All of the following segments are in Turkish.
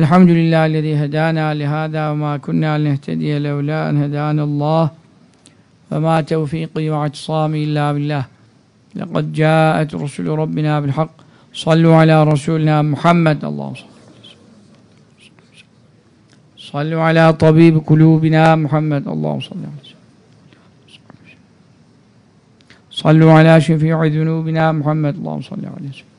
الحمد لله الذي هدانا لهذا وما كنا لنهتدي لولا أن هدانا الله. وما توفيقي واعتصامي إلا بالله. لقد جاءت رسل ربنا بالحق. صلوا على رسولنا محمد. اللهم صل صلوا على طبيب قلوبنا محمد. اللهم صل على صلوا على شفيع ذنوبنا محمد. اللهم صل عليه وسلم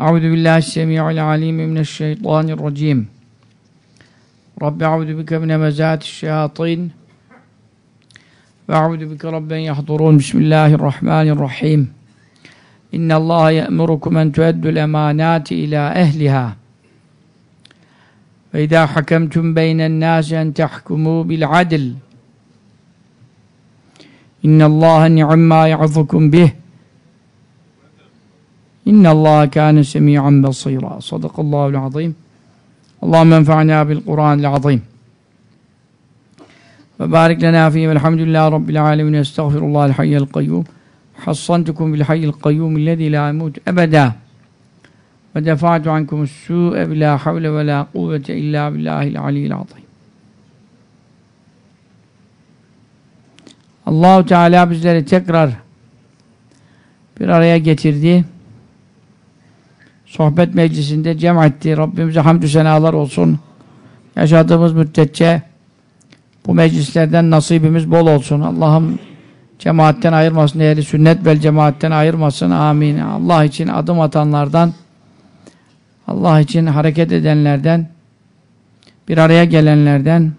أعوذ بالله السميع العليم من الشيطان الرجيم. رب أعوذ بك من مزات الشياطين. وأعوذ بك رب أن يحضرون. بسم الله الرحمن الرحيم. إن الله يأمركم أن تؤدوا الأمانات إلى أهلها. وإذا حكمتم بين الناس أن تحكموا بالعدل. إن الله نعم ما يعظكم به. İnna Allah kana semian basira. Sadakallahu azim. Allah menfa'na bil Kur'an azim. Ve barik lena fihi velhamdülillahi rabbil alamin. Estağfirullahal hayyul kayyum. Hassantukum bil hayyul kayyum allazi la yamut ebeda. Ve defa'tu ankum es-su'e bila havle ve la kuvvete illa billahil aliyyil azim. Allahu Teala bizleri tekrar bir araya getirdi Sohbet meclisinde cem etti. Rabbimize hamdü senalar olsun. Yaşadığımız müddetçe bu meclislerden nasibimiz bol olsun. Allah'ım cemaatten ayırmasın. Ehli sünnet vel cemaatten ayırmasın. Amin. Allah için adım atanlardan Allah için hareket edenlerden bir araya gelenlerden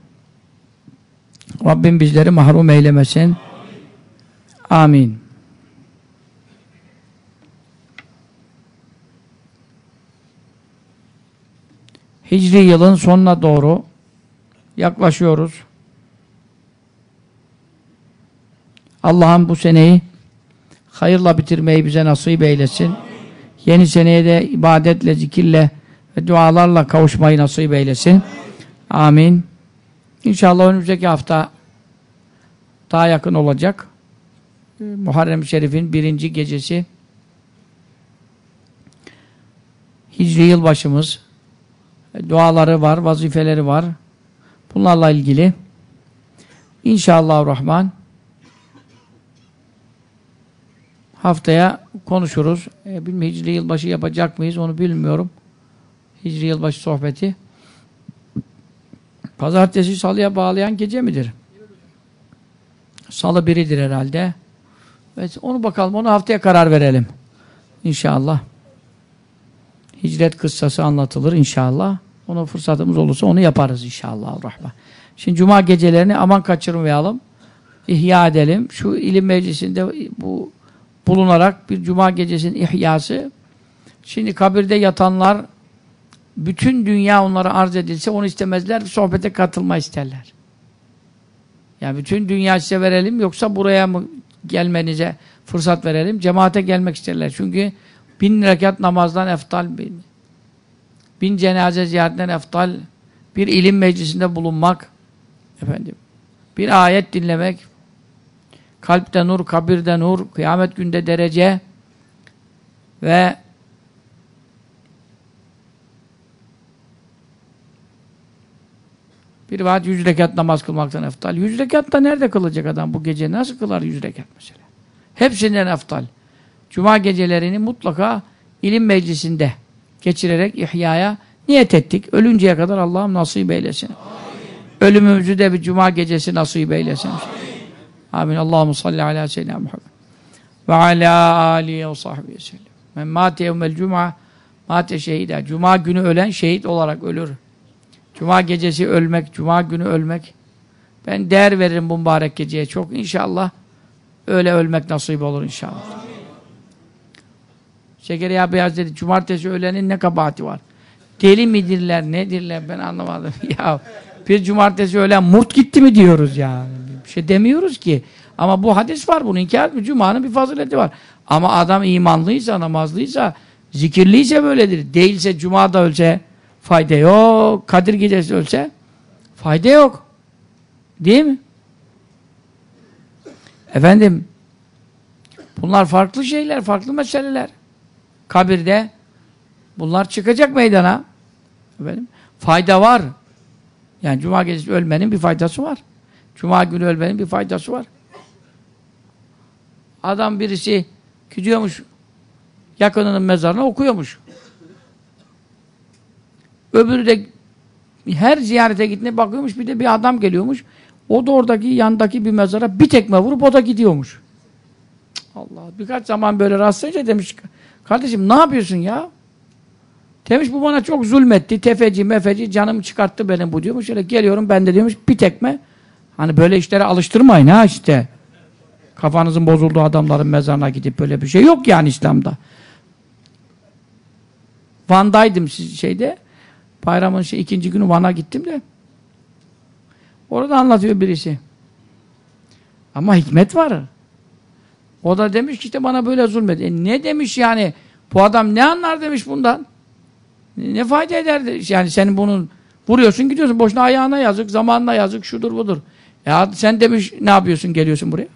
Rabbim bizleri mahrum eylemesin. Amin. Hicri yılın sonuna doğru yaklaşıyoruz. Allah'ım bu seneyi hayırla bitirmeyi bize nasip eylesin. Yeni seneye de ibadetle, zikirle ve dualarla kavuşmayı nasip eylesin. Amin. İnşallah önümüzdeki hafta daha yakın olacak. Muharrem-i Şerif'in birinci gecesi Hicri yılbaşımız duaları var, vazifeleri var. Bunlarla ilgili İnşallah Rahman haftaya konuşuruz. E, bilmiyorum Hicri yılbaşı yapacak mıyız onu bilmiyorum. Hicri yılbaşı sohbeti. Pazartesi salıya bağlayan gece midir? Salı biridir herhalde. Evet, onu bakalım. Onu haftaya karar verelim. İnşallah. Hicret kıssası anlatılır inşallah. Ona fırsatımız olursa onu yaparız inşallah. Rahman. Şimdi cuma gecelerini aman kaçırmayalım. İhya edelim. Şu ilim meclisinde bu bulunarak bir cuma gecesinin ihyası. Şimdi kabirde yatanlar bütün dünya onlara arz edilse onu istemezler, sohbete katılma isterler. Yani bütün dünya size verelim yoksa buraya mı gelmenize fırsat verelim, cemaate gelmek isterler. Çünkü bin rekat namazdan eftal, bin, bin cenaze ziyaretinden eftal, bir ilim meclisinde bulunmak, efendim, bir ayet dinlemek, kalpte nur, kabirde nur, kıyamet günde derece ve bir vaat yüz rekat namaz kılmaktan eftal. Yüz rekat da nerede kılacak adam bu gece? Nasıl kılar yüz rekat mesela? Hepsinden eftal. Cuma gecelerini mutlaka ilim meclisinde geçirerek ihyaya niyet ettik. Ölünceye kadar Allah'ım nasip eylesin. Amin. Ölümümüzü de bir cuma gecesi nasip eylesin. Amin. Amin. Allahu salli ala seyyidina Muhammed. Ve ala alihi ve sahbihi sellem. Men mâte yevmel cuma mâte şehide. Cuma günü ölen şehit olarak ölür. Cuma gecesi ölmek, cuma günü ölmek. Ben değer veririm bu mübarek geceye çok. İnşallah öyle ölmek nasip olur inşallah. Şekeriya Beyaz dedi, cumartesi ölenin ne kabahati var? Deli midirler, nedirler ben anlamadım. ya bir cumartesi ölen murt gitti mi diyoruz ya. Bir şey demiyoruz ki. Ama bu hadis var, bunu inkar etmiyor. Cuma'nın bir fazileti var. Ama adam imanlıysa, namazlıysa, zikirliyse böyledir. Değilse cuma da ölse fayda yok. Kadir gecesi ölse fayda yok. Değil mi? Efendim bunlar farklı şeyler, farklı meseleler. Kabirde bunlar çıkacak meydana. Efendim, fayda var. Yani cuma gecesi ölmenin bir faydası var. Cuma günü ölmenin bir faydası var. Adam birisi gidiyormuş yakınının mezarına okuyormuş. Öbürü de her ziyarete gittiğine bakıyormuş bir de bir adam geliyormuş. O da oradaki yandaki bir mezara bir tekme vurup o da gidiyormuş. Allah birkaç zaman böyle rastlayınca demiş kardeşim ne yapıyorsun ya? Demiş bu bana çok zulmetti. Tefeci mefeci canımı çıkarttı benim bu diyormuş. Şöyle geliyorum ben de diyormuş bir tekme. Hani böyle işlere alıştırmayın ha işte. Kafanızın bozulduğu adamların mezarına gidip böyle bir şey yok yani İslam'da. Van'daydım şeyde. Bayramın şey, ikinci günü Van'a gittim de. Orada anlatıyor birisi. Ama hikmet var. O da demiş ki işte bana böyle zulmet. E ne demiş yani? Bu adam ne anlar demiş bundan? Ne fayda eder? Yani senin bunun vuruyorsun gidiyorsun. Boşuna ayağına yazık, zamanına yazık, şudur budur. Ya sen demiş ne yapıyorsun geliyorsun buraya?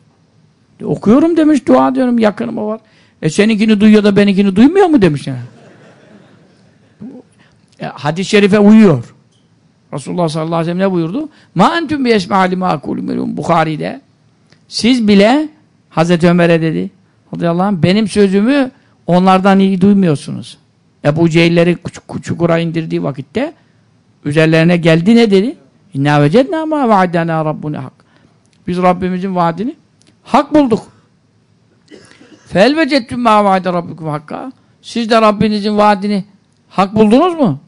E, okuyorum demiş, dua diyorum yakınıma var. E seninkini duyuyor da benimkini duymuyor mu demiş yani. E, hadis-i şerife uyuyor. Resulullah sallallahu aleyhi ve sellem ne buyurdu? Ma entüm bi esma'ali ma akulü Bukhari'de. Siz bile Hazreti Ömer'e dedi. Radıyallahu anh, benim sözümü onlardan iyi duymuyorsunuz. Ebu Cehilleri çukura indirdiği vakitte üzerlerine geldi ne dedi? İnna vecedna ma vaadena rabbuna hak. Biz Rabbimizin vaadini hak bulduk. Fel vecettüm ma vaade rabbukum hakka. Siz de Rabbinizin vaadini hak buldunuz mu?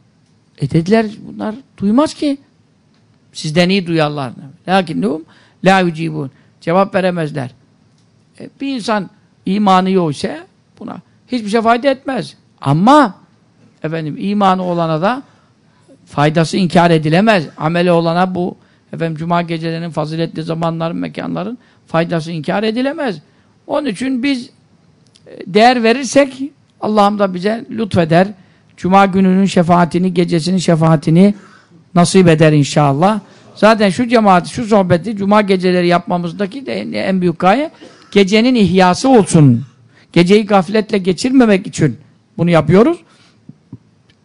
E dediler bunlar duymaz ki. Sizden iyi duyarlar. Lakinnehum la yücibun. Cevap veremezler. E, bir insan imanı yok ise buna hiçbir şey fayda etmez. Ama efendim imanı olana da faydası inkar edilemez. Ameli olana bu efendim cuma gecelerinin faziletli zamanların, mekanların faydası inkar edilemez. Onun için biz e, değer verirsek Allah'ım da bize lütfeder. Cuma gününün şefaatini, gecesinin şefaatini nasip eder inşallah. Zaten şu cemaat, şu sohbeti cuma geceleri yapmamızdaki de en büyük gaye gecenin ihyası olsun. Geceyi gafletle geçirmemek için bunu yapıyoruz.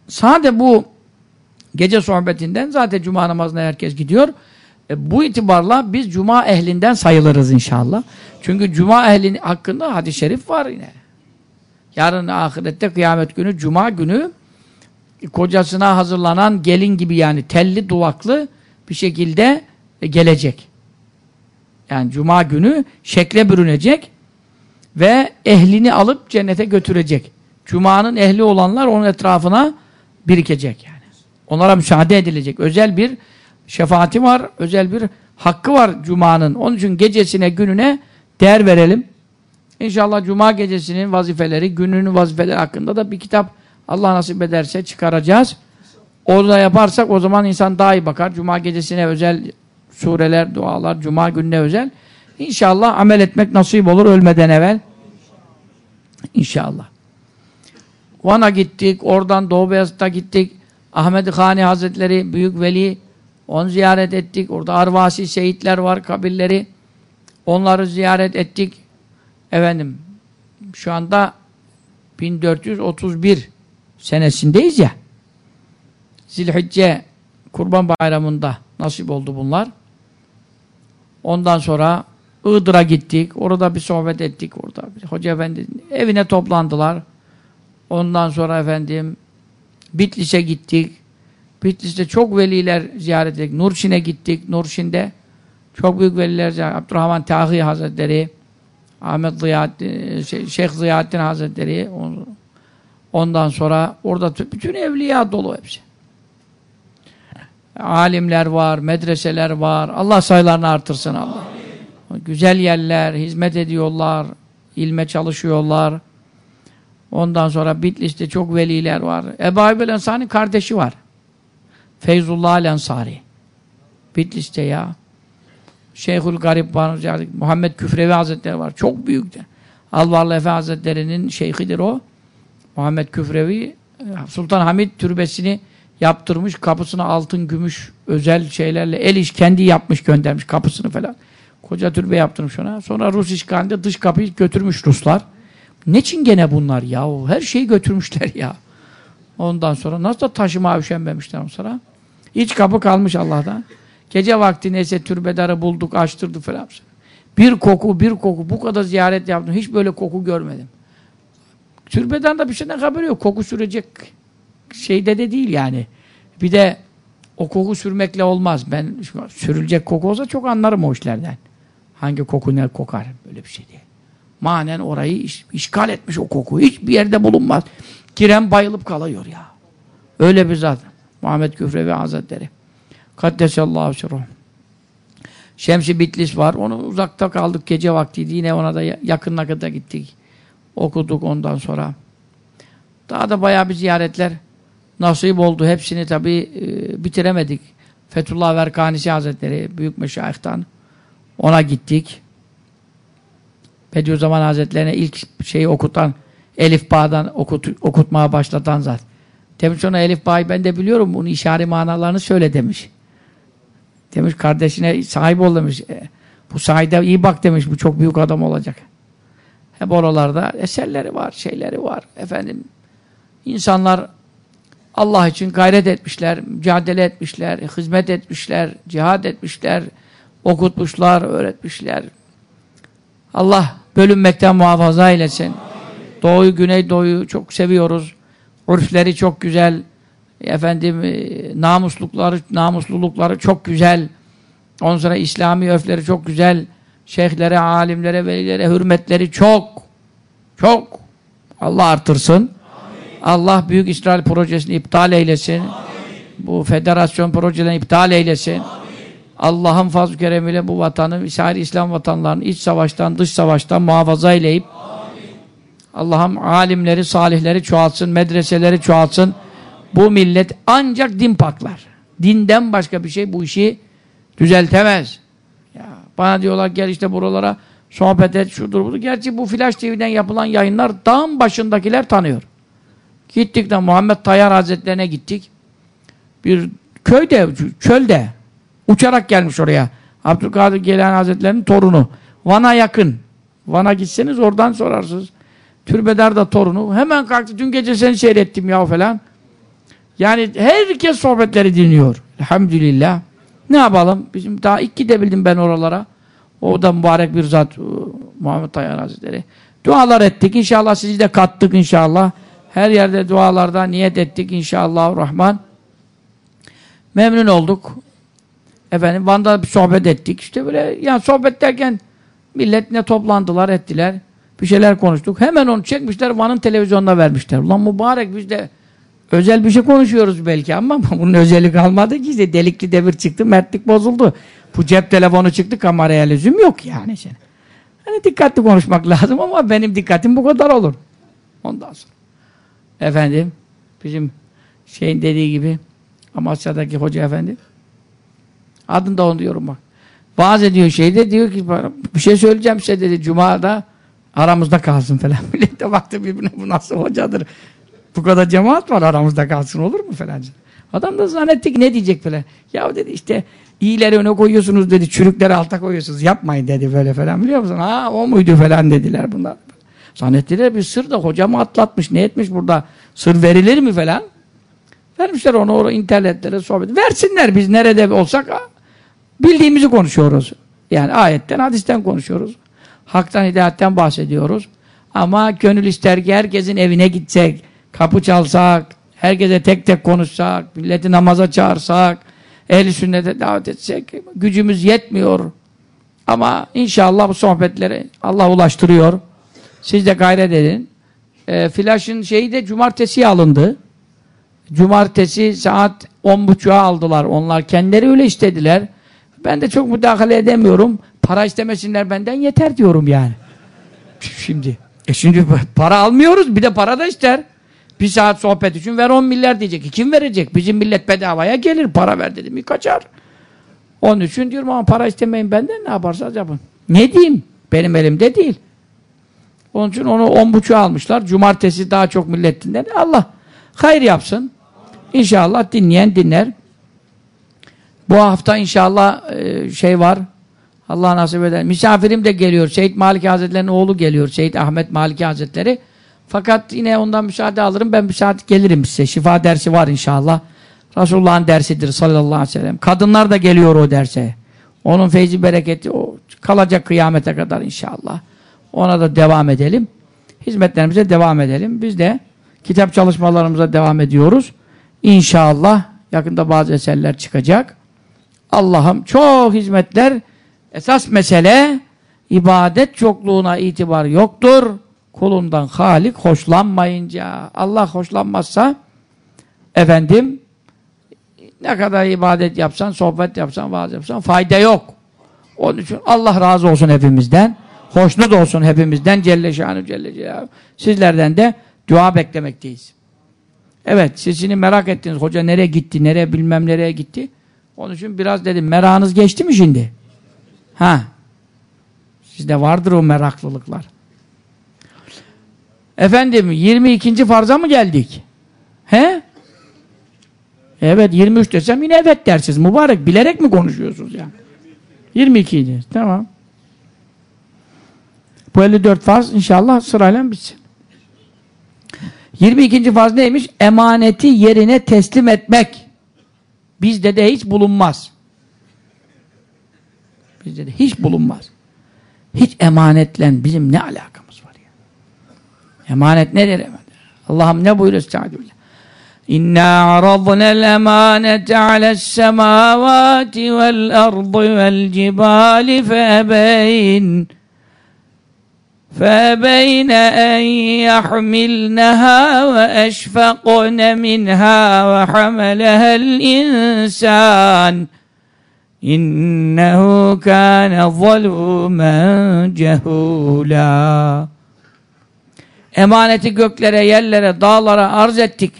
Sade bu gece sohbetinden zaten cuma namazına herkes gidiyor. E, bu itibarla biz cuma ehlinden sayılırız inşallah. Çünkü cuma ehli hakkında hadis-i şerif var yine. Yarın ahirette kıyamet günü cuma günü kocasına hazırlanan gelin gibi yani telli duvaklı bir şekilde gelecek. Yani cuma günü şekle bürünecek ve ehlini alıp cennete götürecek. Cuma'nın ehli olanlar onun etrafına birikecek yani. Onlara müsaade edilecek. Özel bir şefaati var, özel bir hakkı var Cuma'nın. Onun için gecesine, gününe değer verelim. İnşallah Cuma gecesinin vazifeleri, gününün vazifeleri hakkında da bir kitap Allah nasip ederse çıkaracağız. Orada yaparsak o zaman insan daha iyi bakar. Cuma gecesine özel sureler, dualar, Cuma gününe özel. İnşallah amel etmek nasip olur ölmeden evvel. İnşallah. Van'a gittik, oradan Doğu Beyazıt'a gittik. Ahmet Hani Hazretleri, Büyük Veli, onu ziyaret ettik. Orada arvasi şehitler var, kabirleri. Onları ziyaret ettik. Efendim, şu anda 1431 senesindeyiz ya. Zilhicce Kurban Bayramı'nda nasip oldu bunlar. Ondan sonra Iğdır'a gittik. Orada bir sohbet ettik. Orada Hoca Efendi evine toplandılar. Ondan sonra efendim Bitlis'e gittik. Bitlis'te çok veliler ziyaret ettik. Nurşin'e gittik. Nurşin'de çok büyük veliler ziyaret Abdurrahman Tahi Hazretleri, Ahmet Ziyaddin, şey, Şeyh Ziyaddin Hazretleri ondan sonra orada bütün evliya dolu hepsi. Alimler var, medreseler var. Allah sayılarını artırsın Allah. Güzel yerler, hizmet ediyorlar, ilme çalışıyorlar. Ondan sonra Bitlis'te çok veliler var. Ebu Ayyub Ensari'nin kardeşi var. Feyzullah Ensari. Bitlis'te ya. Şeyhül Garip var. Muhammed Küfrevi Hazretleri var. Çok büyük de. Alvarlı Efe Hazretleri'nin şeyhidir o. Muhammed Küfrevi Sultan Hamid türbesini yaptırmış. Kapısına altın, gümüş, özel şeylerle el iş kendi yapmış göndermiş kapısını falan. Koca türbe yaptırmış ona. Sonra Rus işgalinde dış kapıyı götürmüş Ruslar. Ne için gene bunlar ya? Her şeyi götürmüşler ya. Ondan sonra nasıl da taşıma üşenmemişler o sonra. İç kapı kalmış Allah'tan. Gece vakti neyse türbedarı bulduk, açtırdı falan. Bir koku, bir koku. Bu kadar ziyaret yaptım. Hiç böyle koku görmedim. Türbeden de bir şeyden haberi yok. Koku sürecek şeyde de değil yani. Bir de o koku sürmekle olmaz. Ben sürülecek koku olsa çok anlarım o işlerden. Hangi koku ne kokar? Böyle bir şey değil. Manen orayı iş, işgal etmiş o koku. Hiçbir yerde bulunmaz. Giren bayılıp kalıyor ya. Öyle bir zat. Muhammed Küfrevi Hazretleri. Kaddesallahu sirruh. Şemsi Bitlis var. Onu uzakta kaldık gece vaktiydi. Yine ona da yakınına kadar gittik. Okuduk ondan sonra. Daha da bayağı bir ziyaretler nasip oldu. Hepsini tabi e, bitiremedik. Fethullah Verkanisi Hazretleri Büyük Meşayih'tan ona gittik. Bediüzzaman Hazretlerine ilk şeyi okutan Elif Bağ'dan okut, okutmaya başlatan zat. Demiş ona Elif Bağ'ı ben de biliyorum. Bunun işari manalarını söyle demiş. Demiş kardeşine sahip ol demiş. E, bu sahide iyi bak demiş. Bu çok büyük adam olacak. Hep oralarda eserleri var, şeyleri var. Efendim insanlar Allah için gayret etmişler, mücadele etmişler, hizmet etmişler, cihad etmişler, okutmuşlar, öğretmişler. Allah bölünmekten muhafaza eylesin. Doğuyu, Güneydoğu'yu çok seviyoruz. Urfleri çok güzel. Efendim e, namuslukları, namuslulukları çok güzel. Ondan sonra İslami öfleri çok güzel. Şeyhlere, alimlere, velilere hürmetleri çok. Çok. Allah artırsın. Allah Büyük İsrail projesini iptal eylesin. Amin. Bu federasyon projelerini iptal eylesin. Allah'ın fazl-ı keremiyle bu vatanı, İsrail İslam vatanlarını iç savaştan, dış savaştan muhafaza eyleyip Allah'ım alimleri, salihleri çoğaltsın, medreseleri çoğaltsın. Bu millet ancak din paklar. Dinden başka bir şey bu işi düzeltemez. Ya, bana diyorlar gel işte buralara sohbet et, şudur budur. Gerçi bu Flash TV'den yapılan yayınlar dağın başındakiler tanıyor. Gittik de Muhammed Tayyar Hazretlerine gittik. Bir köyde, çölde uçarak gelmiş oraya. Abdülkadir Gelen Hazretlerinin torunu. Van'a yakın. Van'a gitseniz oradan sorarsınız. Türbedar da torunu. Hemen kalktı. Dün gece seni seyrettim ya falan. Yani herkes sohbetleri dinliyor. Elhamdülillah. Ne yapalım? Bizim daha ilk gidebildim ben oralara. O da mübarek bir zat Muhammed Tayyar Hazretleri. Dualar ettik. İnşallah sizi de kattık inşallah. Her yerde dualarda niyet ettik inşallah Rahman. Memnun olduk. Efendim Van'da bir sohbet ettik. İşte böyle yani sohbet derken millet ne toplandılar ettiler. Bir şeyler konuştuk. Hemen onu çekmişler Van'ın televizyonuna vermişler. Ulan mübarek biz de özel bir şey konuşuyoruz belki ama bunun özellik kalmadı ki işte delikli devir çıktı, mertlik bozuldu. Bu cep telefonu çıktı, kameraya lüzum yok yani. Şimdi. Hani dikkatli konuşmak lazım ama benim dikkatim bu kadar olur. Ondan sonra. Efendim, bizim şeyin dediği gibi Amasya'daki hoca efendi adını da onu diyorum bak. Vaaz ediyor şeyde diyor ki bir şey söyleyeceğim size dedi Cuma'da aramızda kalsın falan. Millet de baktı birbirine bu nasıl hocadır. Bu kadar cemaat var aramızda kalsın olur mu falan. Adam da zannetti ki ne diyecek falan. Ya dedi işte iyileri öne koyuyorsunuz dedi. Çürükleri alta koyuyorsunuz. Yapmayın dedi böyle falan biliyor musun? Ha o muydu falan dediler bunlar. Zannettiler bir sır da hocamı atlatmış. Ne etmiş burada? Sır verilir mi falan? Vermişler onu oraya internetlere sohbet. Versinler biz nerede olsak bildiğimizi konuşuyoruz. Yani ayetten, hadisten konuşuyoruz. Haktan, hidayetten bahsediyoruz. Ama gönül ister ki herkesin evine gitsek, kapı çalsak, herkese tek tek konuşsak, milleti namaza çağırsak, ehli sünnete davet etsek, gücümüz yetmiyor. Ama inşallah bu sohbetleri Allah ulaştırıyor. Siz de gayret edin. E, Flaş'ın şeyi de cumartesiye alındı. Cumartesi saat on buçuğa aldılar. Onlar kendileri öyle istediler. Ben de çok müdahale edemiyorum. Para istemesinler benden yeter diyorum yani. Şimdi. E şimdi para almıyoruz bir de para da ister. Bir saat sohbet için ver 10 milyar diyecek. E kim verecek? Bizim millet bedavaya gelir. Para ver dedim mi kaçar. Onun için diyorum ama para istemeyin benden ne yaparsanız yapın. Ne diyeyim? Benim elimde değil. Onun için onu on buçuğa almışlar. Cumartesi daha çok millet dinler. Allah hayır yapsın. İnşallah dinleyen dinler. Bu hafta inşallah e, şey var. Allah nasip eder. Misafirim de geliyor. Seyit Maliki Hazretleri'nin oğlu geliyor. Seyit Ahmet Maliki Hazretleri. Fakat yine ondan müsaade alırım. Ben müsaade gelirim size. Şifa dersi var inşallah. Resulullah'ın dersidir sallallahu aleyhi ve sellem. Kadınlar da geliyor o derse. Onun feyzi bereketi o kalacak kıyamete kadar inşallah. Ona da devam edelim. Hizmetlerimize devam edelim. Biz de kitap çalışmalarımıza devam ediyoruz. İnşallah yakında bazı eserler çıkacak. Allah'ım çok hizmetler esas mesele ibadet çokluğuna itibar yoktur. Kulundan Halik hoşlanmayınca Allah hoşlanmazsa efendim ne kadar ibadet yapsan, sohbet yapsan, vaaz yapsan fayda yok. Onun için Allah razı olsun hepimizden. Hoşnut olsun hepimizden Celle Şanı Celle Celaluhu. Sizlerden de dua beklemekteyiz. Evet, siz şimdi merak ettiniz. Hoca nereye gitti, nereye bilmem nereye gitti. Onun için biraz dedim, merakınız geçti mi şimdi? Ha. Sizde vardır o meraklılıklar. Efendim, 22. farza mı geldik? He? Evet, 23 desem yine evet dersiniz. Mübarek, bilerek mi konuşuyorsunuz yani? 22 idi. Tamam. Bu 54 farz inşallah sırayla bitsin. 22. farz neymiş? Emaneti yerine teslim etmek. Bizde de hiç bulunmaz. Bizde de hiç bulunmaz. Hiç emanetle bizim ne alakamız var ya? Emanet nedir emanet? Allah'ım ne buyuruyor Estağfirullah. İnna aradna'l emanete ale's semavati vel ardı vel cibali febeyn فأبين أن يحملنها وأشفقن منها وحملها الإنسان إنه كان ظلوما جهولا Emaneti göklere, yerlere, dağlara arz ettik.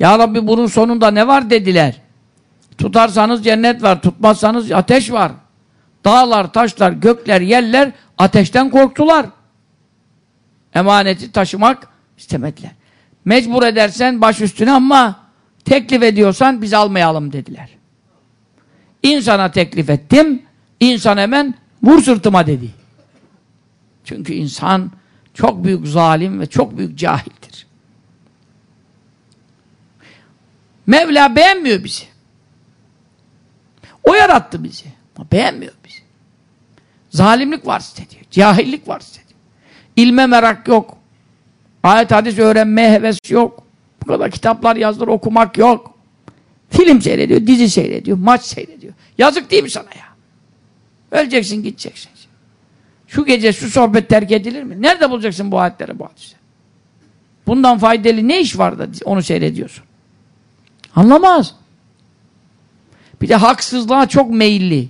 ya Rabbi bunun sonunda ne var dediler. Tutarsanız cennet var, tutmazsanız ateş var. Dağlar, taşlar, gökler, yerler ateşten korktular. Emaneti taşımak istemediler. Mecbur edersen baş üstüne ama teklif ediyorsan biz almayalım dediler. İnsana teklif ettim, insan hemen vur sırtıma dedi. Çünkü insan çok büyük zalim ve çok büyük cahildir. Mevla beğenmiyor bizi. O yarattı bizi. Ama beğenmiyor. Zalimlik var diyor. Cahillik var diyor. İlme merak yok. Ayet hadis öğrenmeye heves yok. Bu kadar kitaplar yazdır okumak yok. Film seyrediyor, dizi seyrediyor, maç seyrediyor. Yazık değil mi sana ya? Öleceksin, gideceksin. Şu gece şu sohbet terk edilir mi? Nerede bulacaksın bu ayetleri, bu hadisleri? Bundan faydalı ne iş var da onu seyrediyorsun? Anlamaz. Bir de haksızlığa çok meyilli.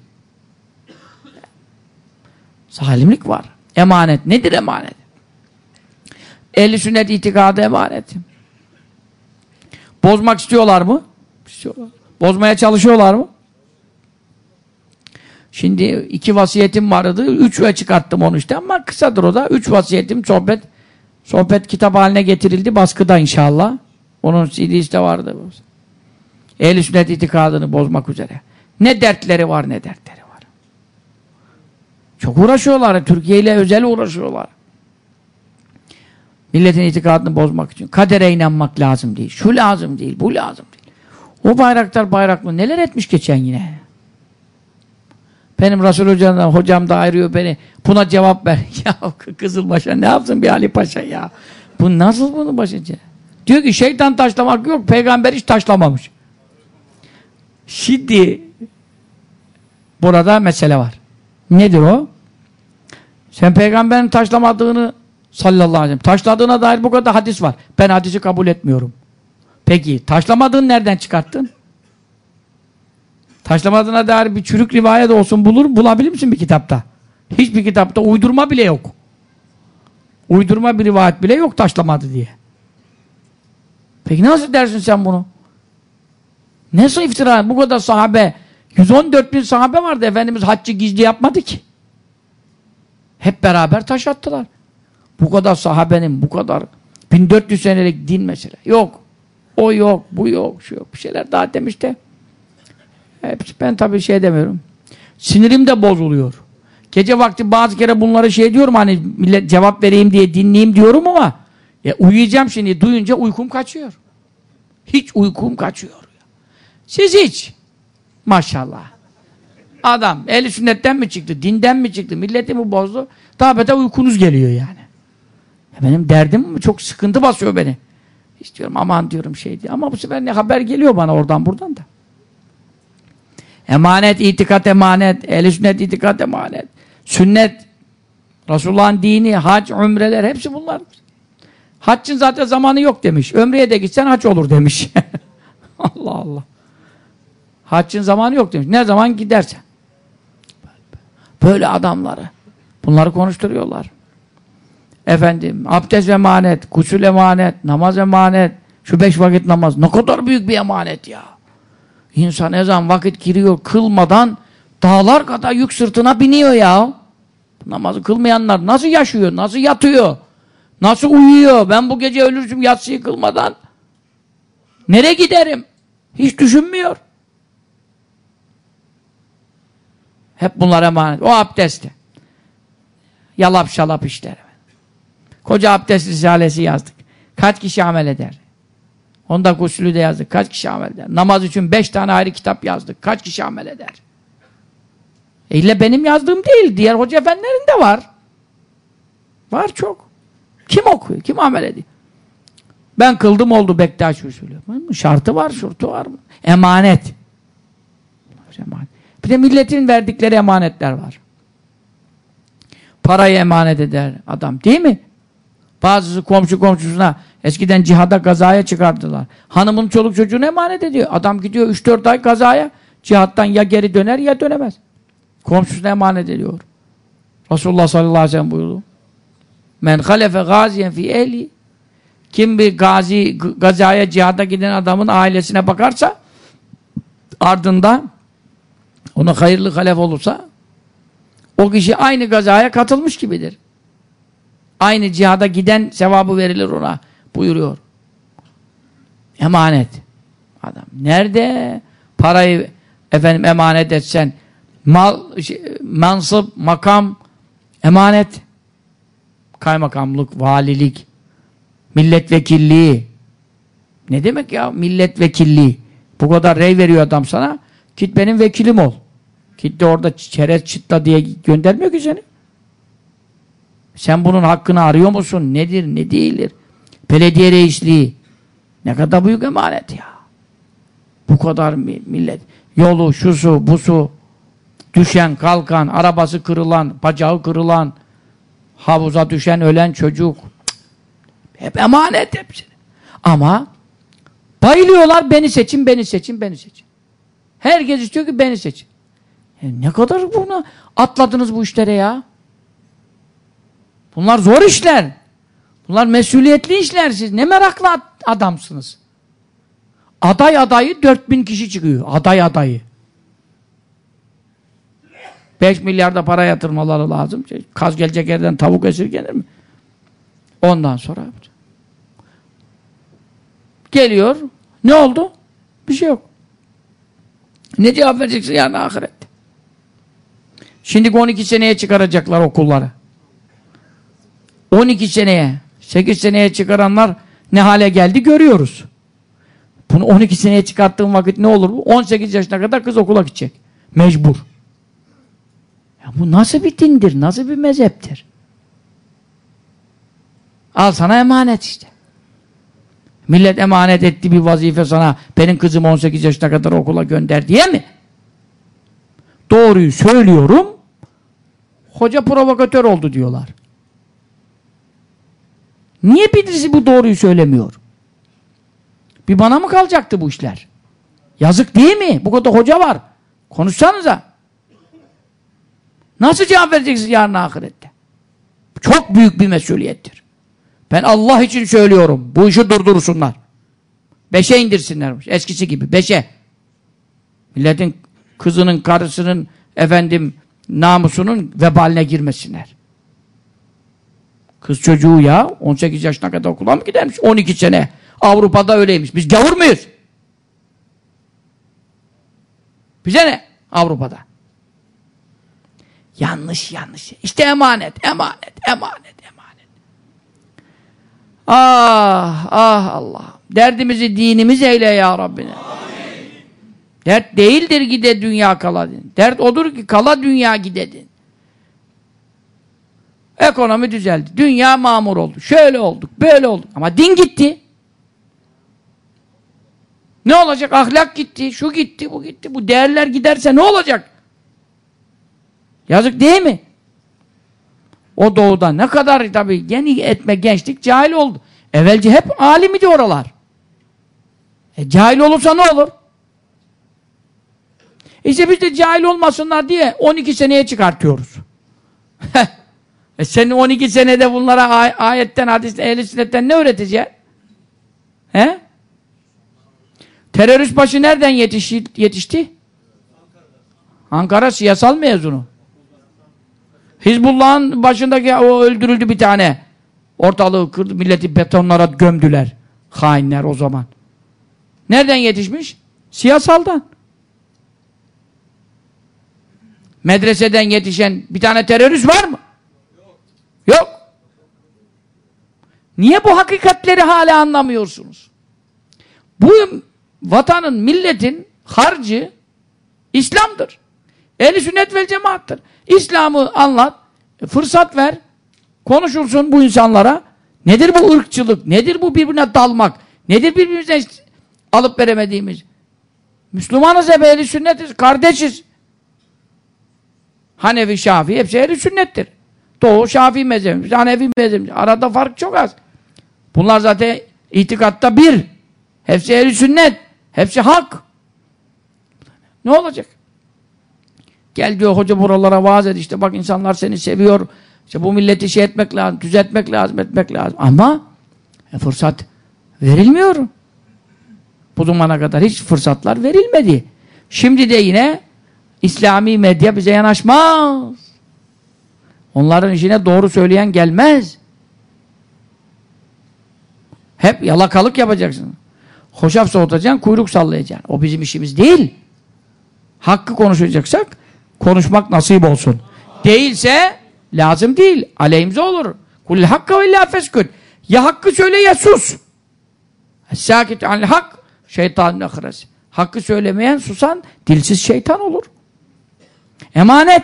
Zalimlik var. Emanet. Nedir emanet? Ehli sünnet itikadı emanet. Bozmak istiyorlar mı? İstiyorlar. Bozmaya çalışıyorlar mı? Şimdi iki vasiyetim vardı. Üç ve çıkarttım onu işte ama kısadır o da. Üç vasiyetim sohbet sohbet kitap haline getirildi. Baskıda inşallah. Onun CD'si de vardı. Ehl-i sünnet itikadını bozmak üzere. Ne dertleri var ne var. Çok uğraşıyorlar. Türkiye ile özel uğraşıyorlar. Milletin itikadını bozmak için. Kadere inanmak lazım değil. Şu lazım değil, bu lazım değil. O bayraktar bayraklı neler etmiş geçen yine. Benim Resul Hoca'dan hocam da ayırıyor beni. Buna cevap ver. ya Kızılbaşa ne yapsın bir Ali Paşa ya? Bu nasıl bunu başıca? Diyor ki şeytan taşlamak yok. Peygamber hiç taşlamamış. Şimdi burada mesele var. Nedir o? Sen peygamberin taşlamadığını sallallahu aleyhi ve sellem taşladığına dair bu kadar hadis var. Ben hadisi kabul etmiyorum. Peki taşlamadığını nereden çıkarttın? Taşlamadığına dair bir çürük rivayet olsun bulur, bulabilir misin bir kitapta? Hiçbir kitapta uydurma bile yok. Uydurma bir rivayet bile yok taşlamadı diye. Peki nasıl dersin sen bunu? Nasıl iftira? Bu kadar sahabe 114 bin sahabe vardı. Efendimiz haccı gizli yapmadı ki. Hep beraber taş attılar. Bu kadar sahabenin, bu kadar 1400 senelik din mesela. Yok. O yok, bu yok, şu yok. Bir şeyler daha demiş de. Hepsi, ben tabii şey demiyorum. Sinirim de bozuluyor. Gece vakti bazı kere bunları şey diyorum hani millet cevap vereyim diye dinleyeyim diyorum ama ya uyuyacağım şimdi duyunca uykum kaçıyor. Hiç uykum kaçıyor. Siz hiç. Maşallah. Adam eli sünnetten mi çıktı, dinden mi çıktı, milleti mi bozdu? Daha beter uykunuz geliyor yani. Benim derdim çok sıkıntı basıyor beni. İstiyorum aman diyorum şey diye. Ama bu sefer ne haber geliyor bana oradan buradan da. Emanet, itikat emanet, ehl sünnet itikat emanet. Sünnet, Resulullah'ın dini, hac, umreler hepsi bunlar. Haccın zaten zamanı yok demiş. Ömreye de gitsen hac olur demiş. Allah Allah. Haccın zamanı yok demiş. Ne zaman gidersen. Böyle adamları. Bunları konuşturuyorlar. Efendim, abdest emanet, kusül emanet, namaz emanet, şu beş vakit namaz. Ne kadar büyük bir emanet ya. İnsan ezan vakit giriyor kılmadan dağlar kadar yük sırtına biniyor ya. Namazı kılmayanlar nasıl yaşıyor, nasıl yatıyor, nasıl uyuyor? Ben bu gece ölürsüm yatsıyı kılmadan. Nereye giderim? Hiç düşünmüyor. Hep bunlar emanet. O abdesti. Yalap şalap işler. Koca abdest risalesi yazdık. Kaç kişi amel eder? Onda guslü de yazdık. Kaç kişi amel eder? Namaz için beş tane ayrı kitap yazdık. Kaç kişi amel eder? E ille benim yazdığım değil. Diğer hoca efendilerin de var. Var çok. Kim okuyor? Kim amel ediyor? Ben kıldım oldu Bektaş usulü. Şartı var, şurtu var? Emanet. Emanet. Bir de milletin verdikleri emanetler var. Parayı emanet eder adam. Değil mi? Bazısı komşu komşusuna eskiden cihada gazaya çıkardılar. Hanımın çoluk çocuğunu emanet ediyor. Adam gidiyor 3-4 ay gazaya cihattan ya geri döner ya dönemez. Komşusuna emanet ediyor. Resulullah sallallahu aleyhi ve sellem buyurdu. Men halefe gaziyen fi ehli kim bir gazi gazaya cihada giden adamın ailesine bakarsa ardından ona hayırlı halef olursa o kişi aynı gazaya katılmış gibidir. Aynı cihada giden sevabı verilir ona buyuruyor. Emanet. Adam nerede parayı efendim emanet etsen mal, şey, mansıp, makam emanet kaymakamlık, valilik milletvekilliği ne demek ya milletvekilliği bu kadar rey veriyor adam sana git benim vekilim ol git de orada çerez çıtla diye göndermiyor ki seni sen bunun hakkını arıyor musun? Nedir, ne değildir? Belediye reisliği. Ne kadar büyük emanet ya. Bu kadar millet. Yolu, şusu, busu, düşen, kalkan, arabası kırılan, bacağı kırılan, havuza düşen, ölen çocuk. Hep emanet hepsi. Ama bayılıyorlar beni seçin, beni seçin, beni seçin. Herkes istiyor ki beni seçin. E ne kadar buna atladınız bu işlere ya? Bunlar zor işler. Bunlar mesuliyetli işler siz. Ne meraklı adamsınız. Aday adayı 4000 kişi çıkıyor. Aday adayı. 5 milyarda para yatırmaları lazım. Şey, kaz gelecek yerden tavuk esirgenir mi? Ondan sonra geliyor. Ne oldu? Bir şey yok. Ne cevap vereceksin yarın ahirette? Şimdi 12 seneye çıkaracaklar okulları. 12 seneye, 8 seneye çıkaranlar ne hale geldi görüyoruz. Bunu 12 seneye çıkarttığım vakit ne olur bu? 18 yaşına kadar kız okula gidecek. Mecbur. Ya bu nasıl bir dindir, nasıl bir mezheptir? Al sana emanet işte. Millet emanet etti bir vazife sana. Benim kızım 18 yaşına kadar okula gönder diye mi? Doğruyu söylüyorum. Hoca provokatör oldu diyorlar. Niye birisi bu doğruyu söylemiyor? Bir bana mı kalacaktı bu işler? Yazık değil mi? Bu kadar hoca var. Konuşsanıza. Nasıl cevap vereceksiniz yarın ahirette? Çok büyük bir mesuliyettir. Ben Allah için söylüyorum. Bu işi durdursunlar. Beşe indirsinler. Eskisi gibi. Beşe. Milletin kızının, karısının, efendim, namusunun vebaline girmesinler. Kız çocuğu ya 18 yaşına kadar okula mı gidermiş? 12 sene. Avrupa'da öyleymiş. Biz gavur muyuz? Bize ne? Avrupa'da. Yanlış yanlış. İşte emanet, emanet, emanet. Ah, ah Allah. Derdimizi dinimiz eyle ya Rabbine. Dert değildir gide dünya kala. Dert odur ki kala dünya gidedin. Ekonomi düzeldi. Dünya mamur oldu. Şöyle olduk, böyle olduk. Ama din gitti. Ne olacak? Ahlak gitti, şu gitti, bu gitti. Bu değerler giderse ne olacak? Yazık değil mi? O doğuda ne kadar tabii yeni etme gençlik cahil oldu. Evvelce hep alimidi oralar. E, cahil olursa ne olur? İşte biz de cahil olmasınlar diye 12 seneye çıkartıyoruz. e senin 12 senede bunlara ay ayetten, hadisten, ehl sünnetten ne öğreteceksin? He? Terörist başı nereden yetişti? yetişti? Ankara siyasal mezunu. Hizbullah'ın başındaki o öldürüldü bir tane. Ortalığı kırdı, milleti betonlara gömdüler. Hainler o zaman. Nereden yetişmiş? Siyasaldan. Medreseden yetişen bir tane terörist var mı? Yok. Yok. Niye bu hakikatleri hala anlamıyorsunuz? Bu vatanın, milletin harcı İslam'dır. Ehli sünnet vel cemaattır. İslam'ı anlat, fırsat ver, konuşulsun bu insanlara. Nedir bu ırkçılık? Nedir bu birbirine dalmak? Nedir birbirimize alıp veremediğimiz? Müslümanız hep ehli sünnetiz, kardeşiz. Hanefi, Şafii hepsi ehli sünnettir. Doğu Şafii mezhebimiz, Hanefi mezhebimiz. Arada fark çok az. Bunlar zaten itikatta bir. Hepsi ehli sünnet. Hepsi hak. Ne olacak? Gel diyor hoca buralara vaaz et işte bak insanlar seni seviyor. İşte bu milleti şey etmek lazım, düzeltmek lazım, etmek lazım. Ama e, fırsat verilmiyor. Bu zamana kadar hiç fırsatlar verilmedi. Şimdi de yine İslami medya bize yanaşmaz. Onların işine doğru söyleyen gelmez. Hep yalakalık yapacaksın. Hoşaf soğutacaksın, kuyruk sallayacaksın. O bizim işimiz değil. Hakkı konuşacaksak konuşmak nasip olsun. Değilse lazım değil. Aleyhimize olur. Kul hakka ve illa feskut. Ya hakkı söyle ya sus. Sakit anil hak şeytanın ahiresi. Hakkı söylemeyen susan dilsiz şeytan olur. Emanet.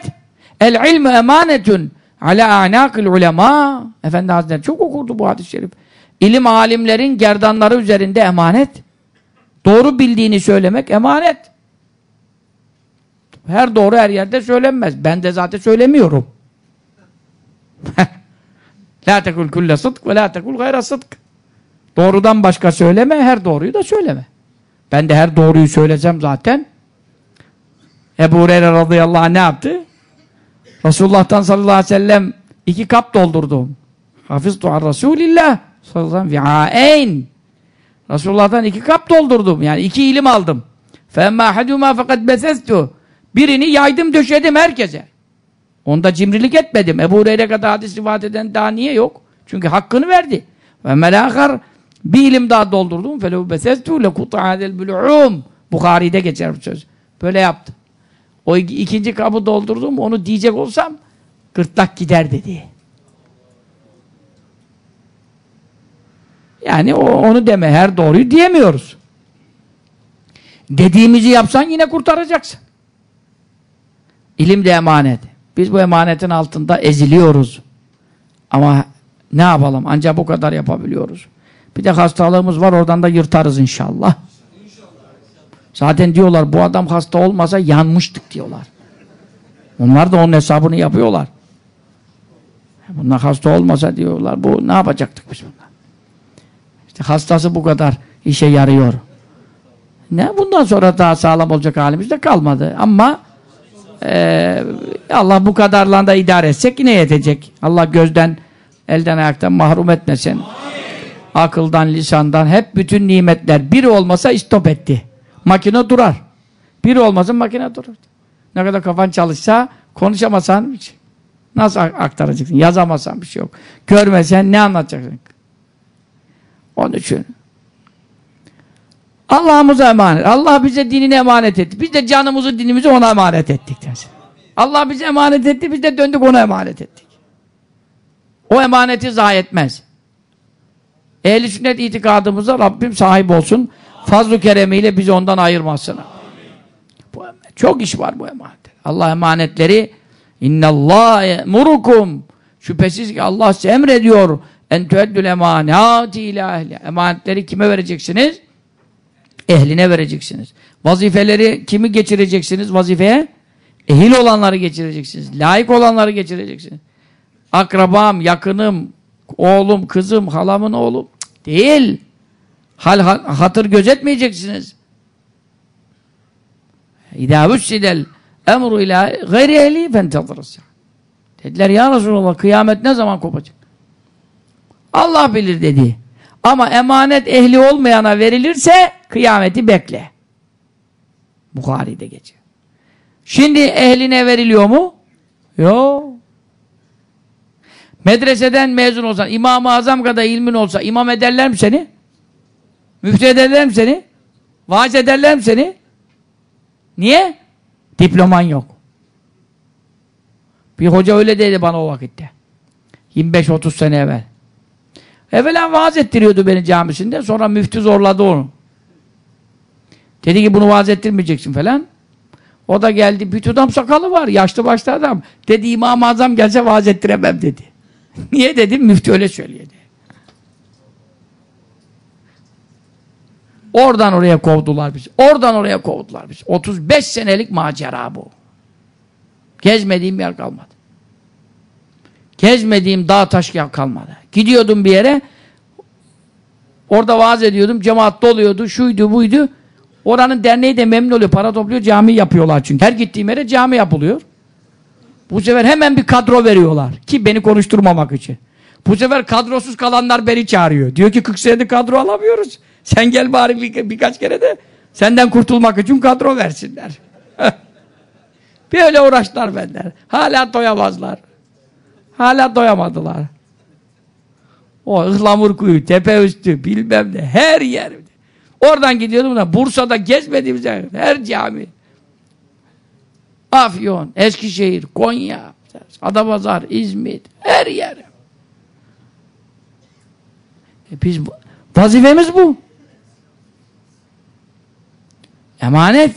El ilmu emanetun ala anakil ulema. Efendi Hazretleri çok okurdu bu hadis-i şerif. İlim alimlerin gerdanları üzerinde emanet. Doğru bildiğini söylemek emanet. Her doğru her yerde söylenmez. Ben de zaten söylemiyorum. la tekul kulle sıdk ve la tekul gayra sıdk. Doğrudan başka söyleme, her doğruyu da söyleme. Ben de her doğruyu söylesem zaten Ebu Hureyre radıyallahu anh ne yaptı? Resulullah'tan sallallahu aleyhi ve sellem iki kap doldurdu. Hafiztu an Resulillah sallallahu aleyhi ve sellem Resulullah'tan iki kap doldurdum. Yani iki ilim aldım. فَاَمَّا حَدُمَا fakat besestu. Birini yaydım döşedim herkese. Onda cimrilik etmedim. Ebu Hureyre kadar hadis rivayet eden daha niye yok? Çünkü hakkını verdi. Ve melakar bir ilim daha doldurdum. Felehu besestu le kut'adel bul'um. Bukhari'de geçer bu söz. Böyle yaptı. O ikinci kabı doldurdum. Onu diyecek olsam gırtlak gider dedi. Yani o, onu deme her doğruyu diyemiyoruz. Dediğimizi yapsan yine kurtaracaksın. İlim de emanet. Biz bu emanetin altında eziliyoruz. Ama ne yapalım? Ancak bu kadar yapabiliyoruz. Bir de hastalığımız var oradan da yırtarız inşallah. Zaten diyorlar bu adam hasta olmasa yanmıştık diyorlar. Onlar da onun hesabını yapıyorlar. Bunlar hasta olmasa diyorlar bu ne yapacaktık biz bunlar? İşte hastası bu kadar işe yarıyor. Ne bundan sonra daha sağlam olacak halimiz de kalmadı. Ama e, Allah bu kadarla da idare etsek yine yetecek. Allah gözden, elden, ayaktan mahrum etmesin. Akıldan, lisandan hep bütün nimetler biri olmasa istop etti. Makine durar. Biri olmasın makine durur. Ne kadar kafan çalışsa konuşamasan hiç. Nasıl aktaracaksın? Yazamasan bir şey yok. Görmesen ne anlatacaksın? Onun için Allah'ımıza emanet. Allah bize dinini emanet etti. Biz de canımızı, dinimizi ona emanet ettik. Allah bize emanet etti, biz de döndük ona emanet ettik. O emaneti zayi etmez. Ehl-i sünnet itikadımıza Rabbim sahip olsun. Fazl-ı keremiyle bizi ondan ayırmasın. Bu, çok iş var bu emanet. Allah emanetleri innallâhe murukum şüphesiz ki Allah size emrediyor en tueddül emanâti ilâ. Emanetleri kime vereceksiniz? Ehline vereceksiniz. Vazifeleri kimi geçireceksiniz vazifeye? Ehil olanları geçireceksiniz. Layık olanları geçireceksiniz. Akrabam, yakınım, oğlum, kızım, halamın oğlum. Değil. Hal hatır gözetmeyeceksiniz. İdâ vüssidel emru ilâ gayri ehli fentadırız. Dediler ya Resulallah kıyamet ne zaman kopacak? Allah bilir dedi. Ama emanet ehli olmayana verilirse kıyameti bekle. Bukhari'de geçiyor. Şimdi ehline veriliyor mu? Yok. Medreseden mezun olsan, İmam-ı Azam kadar ilmin olsa imam ederler mi seni? Müftü ederler mi seni? Vaaz ederler mi seni? Niye? Diploman yok. Bir hoca öyle dedi bana o vakitte. 25-30 sene evvel. Evvela vaaz ettiriyordu beni camisinde. Sonra müftü zorladı onu. Dedi ki bunu vaaz ettirmeyeceksin falan. O da geldi. Bir tutam sakalı var. Yaşlı başlı adam. Dedi İmam-ı Azam gelse vaaz ettiremem dedi. Niye dedim? Müftü öyle söyledi. Oradan oraya kovdular bizi. Oradan oraya kovdular bizi. 35 senelik macera bu. Gezmediğim yer kalmadı. Gezmediğim dağ taş kalmadı. Gidiyordum bir yere orada vaaz ediyordum. Cemaat doluyordu. Şuydu buydu. Oranın derneği de memnun oluyor. Para topluyor. Cami yapıyorlar çünkü. Her gittiğim yere cami yapılıyor. Bu sefer hemen bir kadro veriyorlar. Ki beni konuşturmamak için. Bu sefer kadrosuz kalanlar beni çağırıyor. Diyor ki 40 senedir kadro alamıyoruz. Sen gel bari bir, birkaç kere de senden kurtulmak için kadro versinler. Böyle uğraştılar benden. Hala doyamazlar. Hala doyamadılar. O ıhlamur kuyu, tepe üstü, bilmem ne, her yer. Oradan gidiyordum da Bursa'da gezmediğimiz yer, her cami. Afyon, Eskişehir, Konya, Adapazarı, İzmit, her yer. E biz vazifemiz bu. Emanet.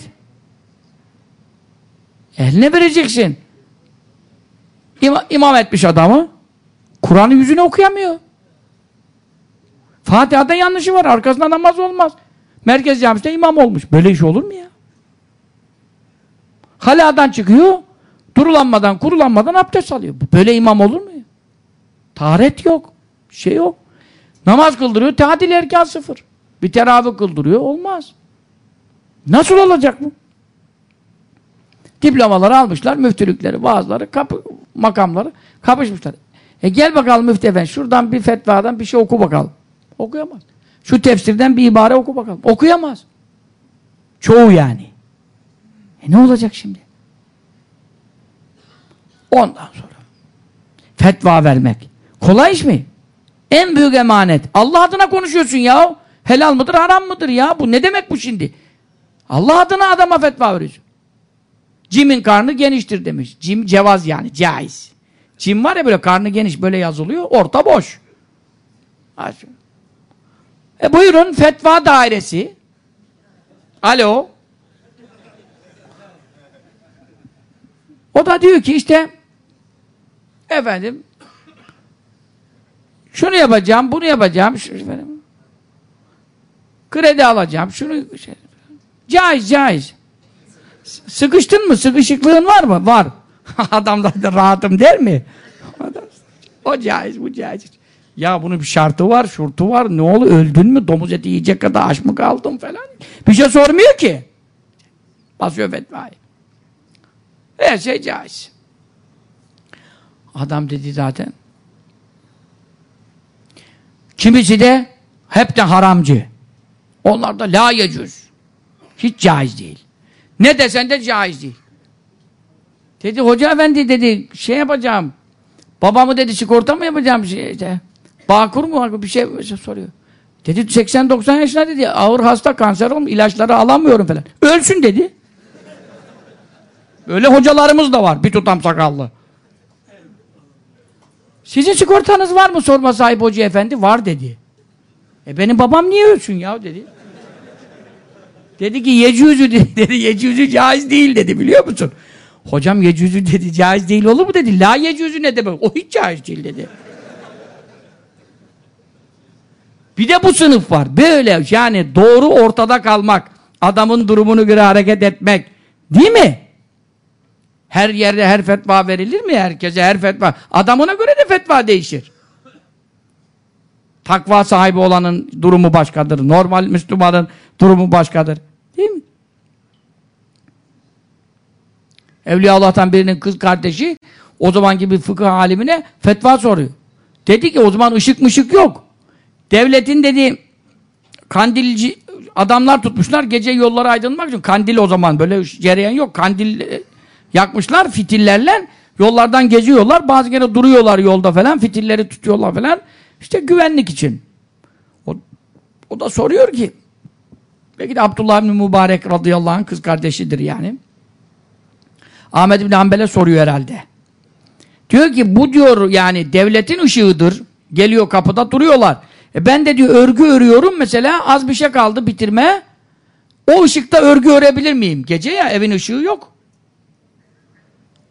Eline vereceksin. İma, imam etmiş adamı. Kur'an'ı yüzüne okuyamıyor. Fatiha'da yanlışı var. Arkasında namaz olmaz. Merkez camisinde imam olmuş. Böyle iş olur mu ya? Haladan çıkıyor. Durulanmadan, kurulanmadan abdest alıyor. Böyle imam olur mu ya? Taharet yok. Şey yok. Namaz kıldırıyor. Teadil erken sıfır. Bir teravih kıldırıyor. Olmaz. Nasıl olacak bu? Diplomaları almışlar, müftülükleri, bazıları, kapı, makamları kapışmışlar. E gel bakalım müftü efendi, şuradan bir fetvadan bir şey oku bakalım. Okuyamaz. Şu tefsirden bir ibare oku bakalım. Okuyamaz. Çoğu yani. E ne olacak şimdi? Ondan sonra fetva vermek. Kolay iş mi? En büyük emanet. Allah adına konuşuyorsun ya. Helal mıdır, haram mıdır ya? Bu ne demek bu şimdi? Allah adına adama fetva veriyorsun. Cimin karnı geniştir demiş. Cim cevaz yani, caiz. Cim var ya böyle karnı geniş böyle yazılıyor, orta boş. E buyurun fetva dairesi. Alo. O da diyor ki işte efendim şunu yapacağım, bunu yapacağım, şu, efendim, kredi alacağım, şunu şey, caiz, caiz. Sıkıştın mı? Sıkışıklığın var mı? Var. Adam da rahatım der mi? o caiz, bu caiz. Ya bunun bir şartı var, şurtu var. Ne oldu? Öldün mü? Domuz eti yiyecek kadar aç mı kaldın falan. Bir şey sormuyor ki. Basıyor fetvayı. Her şey caiz. Adam dedi zaten. Kimisi de hep de haramcı. Onlar da la yecüz. Hiç caiz değil. Ne desen de caiz değil. Dedi hoca efendi dedi şey yapacağım. Babamı dedi sigorta mı yapacağım şey işte. Bağkur mu bir şey, şey soruyor. Dedi 80-90 yaşında dedi ağır hasta kanser olmuş ilaçları alamıyorum falan. Ölsün dedi. Böyle hocalarımız da var. Bir tutam sakallı. Sizin sigortanız var mı sorma sahip hoca efendi? Var dedi. E benim babam niye ölsün ya dedi. Dedi ki yecüzü dedi. Yecüzü caiz değil dedi biliyor musun? Hocam yecüzü dedi caiz değil olur mu dedi. La yecüzü ne demek? O hiç caiz değil dedi. Bir de bu sınıf var. Böyle yani doğru ortada kalmak, adamın durumunu göre hareket etmek. Değil mi? Her yerde her fetva verilir mi? Herkese her fetva. Adamına göre de fetva değişir. Takva sahibi olanın durumu başkadır. Normal Müslümanın durumu başkadır. Değil mi? Evliya Allah'tan birinin kız kardeşi o zamanki bir fıkıh alimine fetva soruyor. Dedi ki o zaman ışık mışık yok. Devletin dedi kandilci adamlar tutmuşlar gece yolları aydınlatmak için. Kandil o zaman böyle cereyan yok. Kandil e, yakmışlar fitillerle yollardan geziyorlar. Bazı kere duruyorlar yolda falan. Fitilleri tutuyorlar falan. İşte güvenlik için. O, o da soruyor ki belki de Abdullah bin Mübarek radıyallahu anh kız kardeşidir yani. Ahmet bin Hanbel'e soruyor herhalde. Diyor ki bu diyor yani devletin ışığıdır. Geliyor kapıda duruyorlar. E ben de diyor örgü örüyorum mesela az bir şey kaldı bitirme. O ışıkta örgü örebilir miyim? Gece ya evin ışığı yok.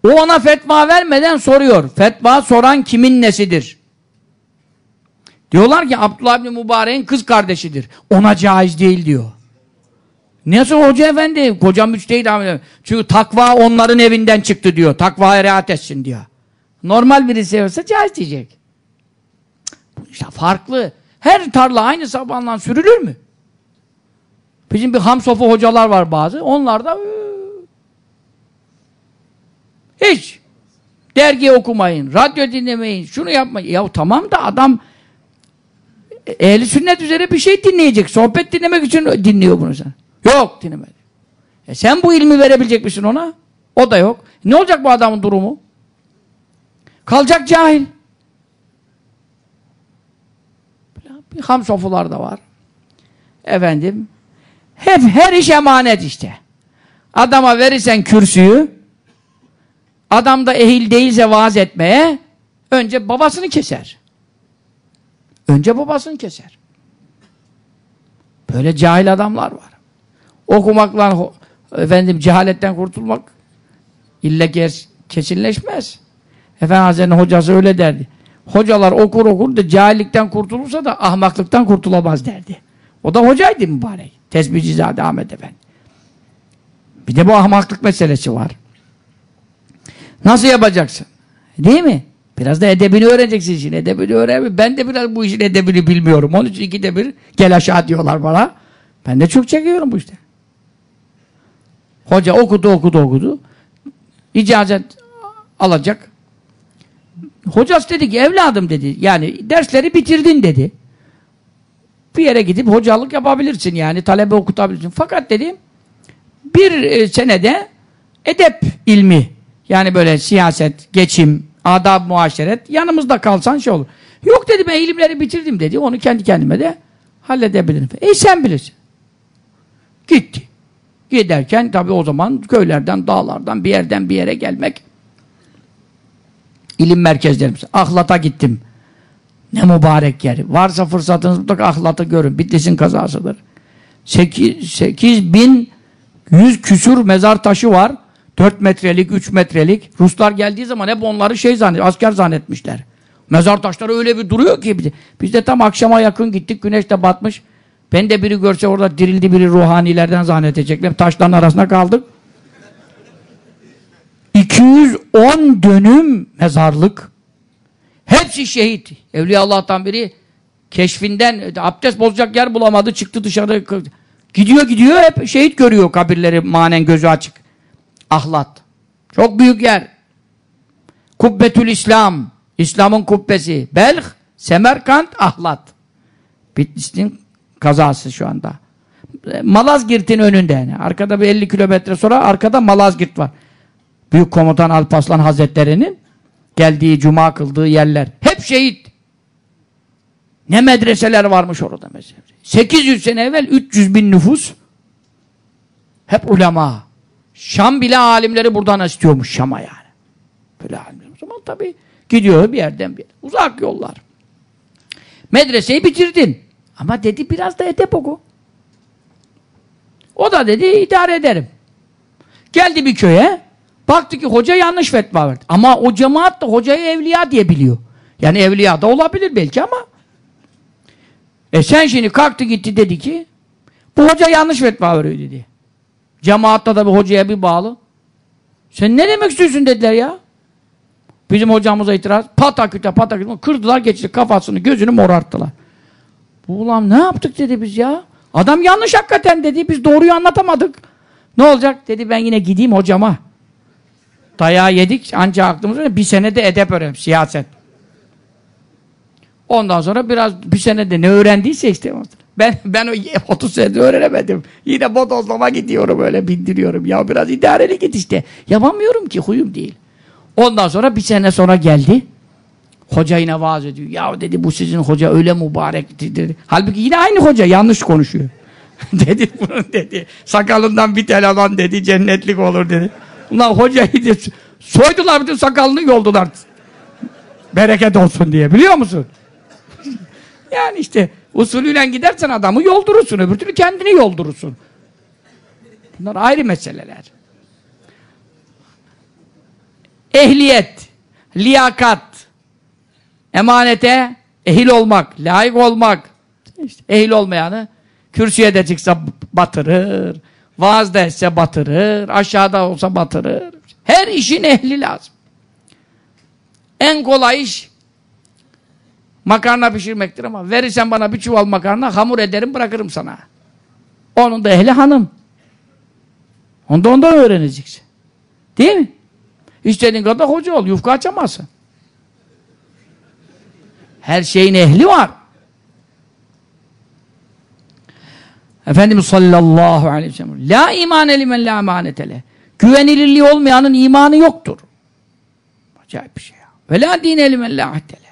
O ona fetva vermeden soruyor. Fetva soran kimin nesidir? Diyorlar ki Abdullah bin Mübarek'in kız kardeşidir. Ona caiz değil diyor. Nasıl hoca efendi? Kocam müçtehid Çünkü takva onların evinden çıktı diyor. Takvaya riayet etsin diyor. Normal birisi olsa caiz diyecek. İşte farklı. Her tarla aynı sabanla sürülür mü? Bizim bir hamsofu hocalar var bazı. Onlar da hiç dergi okumayın, radyo dinlemeyin, şunu yapmayın. Ya tamam da adam ehli sünnet üzere bir şey dinleyecek. Sohbet dinlemek için dinliyor bunu sen. Yok dinlemedi. E sen bu ilmi verebilecek misin ona? O da yok. Ne olacak bu adamın durumu? Kalacak cahil. Bir hamsofular da var. Efendim hep her iş emanet işte. Adama verirsen kürsüyü adam da ehil değilse vaaz etmeye önce babasını keser. Önce babasını keser. Böyle cahil adamlar var. Okumakla efendim cehaletten kurtulmak illa kesinleşmez. Efendi Hazretleri'nin hocası öyle derdi. Hocalar okur okur da cahillikten kurtulursa da ahmaklıktan kurtulamaz derdi. O da hocaydı mübarek. Tesbihcizade Ahmet Efendi. Bir de bu ahmaklık meselesi var. Nasıl yapacaksın? Değil mi? Biraz da edebini öğreneceksin işin. Edebini öğren. Ben de biraz bu işin edebini bilmiyorum. Onun için ikide bir gel aşağı diyorlar bana. Ben de çok çekiyorum bu işte. Hoca okudu okudu okudu. İcazet alacak. Hocası dedi ki evladım dedi. Yani dersleri bitirdin dedi. Bir yere gidip hocalık yapabilirsin yani. Talebe okutabilirsin. Fakat dedi bir e, senede edep ilmi yani böyle siyaset, geçim, adab, muaşeret yanımızda kalsan şey olur. Yok dedi ben ilimleri bitirdim dedi. Onu kendi kendime de halledebilirim. E sen bilirsin. Gitti. Giderken tabii o zaman köylerden, dağlardan bir yerden bir yere gelmek ilim merkezlerimiz. Ahlat'a gittim. Ne mübarek yer. Varsa fırsatınız mutlaka Ahlat'ı görün. Bitlis'in kazasıdır. 8, 8 bin 100 küsur mezar taşı var. 4 metrelik, 3 metrelik. Ruslar geldiği zaman hep onları şey zannet, asker zannetmişler. Mezar taşları öyle bir duruyor ki. Biz de tam akşama yakın gittik. Güneş de batmış. Ben de biri görse orada dirildi biri ruhanilerden zannedecekler. Taşların arasında kaldık. 210 dönüm mezarlık. Hepsi şehit. Evliya Allah'tan biri keşfinden abdest bozacak yer bulamadı. Çıktı dışarı. Gidiyor gidiyor hep şehit görüyor kabirleri manen gözü açık. Ahlat. Çok büyük yer. Kubbetül İslam. İslam'ın kubbesi. Belh, Semerkant, Ahlat. Bitlis'in kazası şu anda. Malazgirt'in önünde yani. Arkada bir 50 kilometre sonra arkada Malazgirt var. Büyük komutan Alpaslan Hazretleri'nin geldiği, cuma kıldığı yerler. Hep şehit. Ne medreseler varmış orada mesela. 800 sene evvel 300 bin nüfus hep ulema. Şam bile alimleri buradan istiyormuş Şam'a yani. Böyle alimler. O zaman tabii gidiyor bir yerden bir yere. Uzak yollar. Medreseyi bitirdin. Ama dedi biraz da edep oku. O da dedi idare ederim. Geldi bir köye. Baktı ki hoca yanlış fetva verdi. Ama o cemaat da hocayı evliya diye biliyor. Yani evliya da olabilir belki ama e sen şimdi kalktı gitti dedi ki bu hoca yanlış fetva veriyor dedi. Cemaatta da bir hocaya bir bağlı. Sen ne demek istiyorsun dediler ya. Bizim hocamıza itiraz. Pataküte pataküte kırdılar geçti kafasını gözünü morarttılar. Ulan ne yaptık dedi biz ya. Adam yanlış hakikaten dedi. Biz doğruyu anlatamadık. Ne olacak? Dedi ben yine gideyim hocama. Dayağı yedik ancak aklımıza bir sene de edep öğrenim. Siyaset. Ondan sonra biraz bir senede ne öğrendiyse işte. Ben ben o 30 senede öğrenemedim. Yine bodozlama gidiyorum öyle bindiriyorum. Ya biraz idareli git işte. Yapamıyorum ki huyum değil. Ondan sonra bir sene sonra geldi. Hoca yine vaaz ediyor. Ya dedi bu sizin hoca öyle mübarek dedi. Halbuki yine aynı hoca yanlış konuşuyor. dedi bunun dedi. Sakalından bir tel alan dedi cennetlik olur dedi. Ulan hocayı soydular bütün sakalını yoldular. Bereket olsun diye biliyor musun? yani işte usulüyle gidersen adamı yoldurursun. Öbür türlü kendini yoldurursun. Bunlar ayrı meseleler. Ehliyet, liyakat, emanete ehil olmak, layık olmak. İşte ehil olmayanı kürsüye de çıksa batırır, vaazda etse batırır, aşağıda olsa batırır. Her işin ehli lazım. En kolay iş makarna pişirmektir ama verirsen bana bir çuval makarna hamur ederim bırakırım sana. Onun da ehli hanım. Onda ondan öğreneceksin. Değil mi? İstediğin kadar hoca ol. Yufka açamazsın. Her şeyin ehli var. Efendimiz sallallahu aleyhi ve sellem La imane limen la emanetele Güvenilirliği olmayanın imanı yoktur. Acayip bir şey ya. Ve la dine limen la ahdele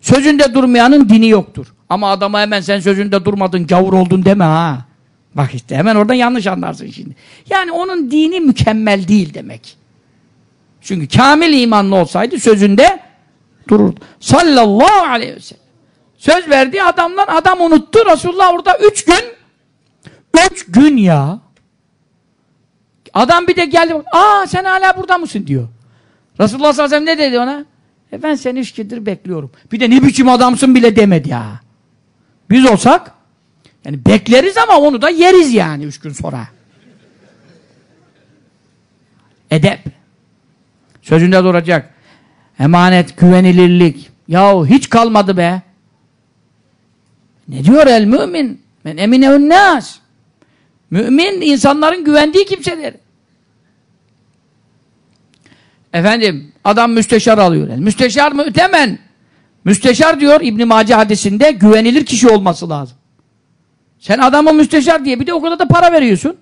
Sözünde durmayanın dini yoktur. Ama adama hemen sen sözünde durmadın, gavur oldun deme ha. Bak işte hemen oradan yanlış anlarsın şimdi. Yani onun dini mükemmel değil demek. Çünkü kamil imanlı olsaydı sözünde dururdu. Sallallahu aleyhi ve sellem. Söz verdiği adamlar adam unuttu. Resulullah orada üç gün üç gün ya adam bir de geldi aa sen hala burada mısın diyor. Resulullah sallallahu aleyhi ve sellem ne dedi ona? E ben seni üç gündür bekliyorum. Bir de ne biçim adamsın bile demedi ya. Biz olsak yani bekleriz ama onu da yeriz yani üç gün sonra. Edep. Sözünde duracak. Emanet, güvenilirlik. Yahu hiç kalmadı be. Ne diyor el mümin? Men emine nas. Mümin insanların güvendiği kimsedir. Efendim adam müsteşar alıyor. Müsteşar mı ötemen? Müsteşar diyor İbn Mace hadisinde güvenilir kişi olması lazım. Sen adama müsteşar diye bir de o kadar da para veriyorsun.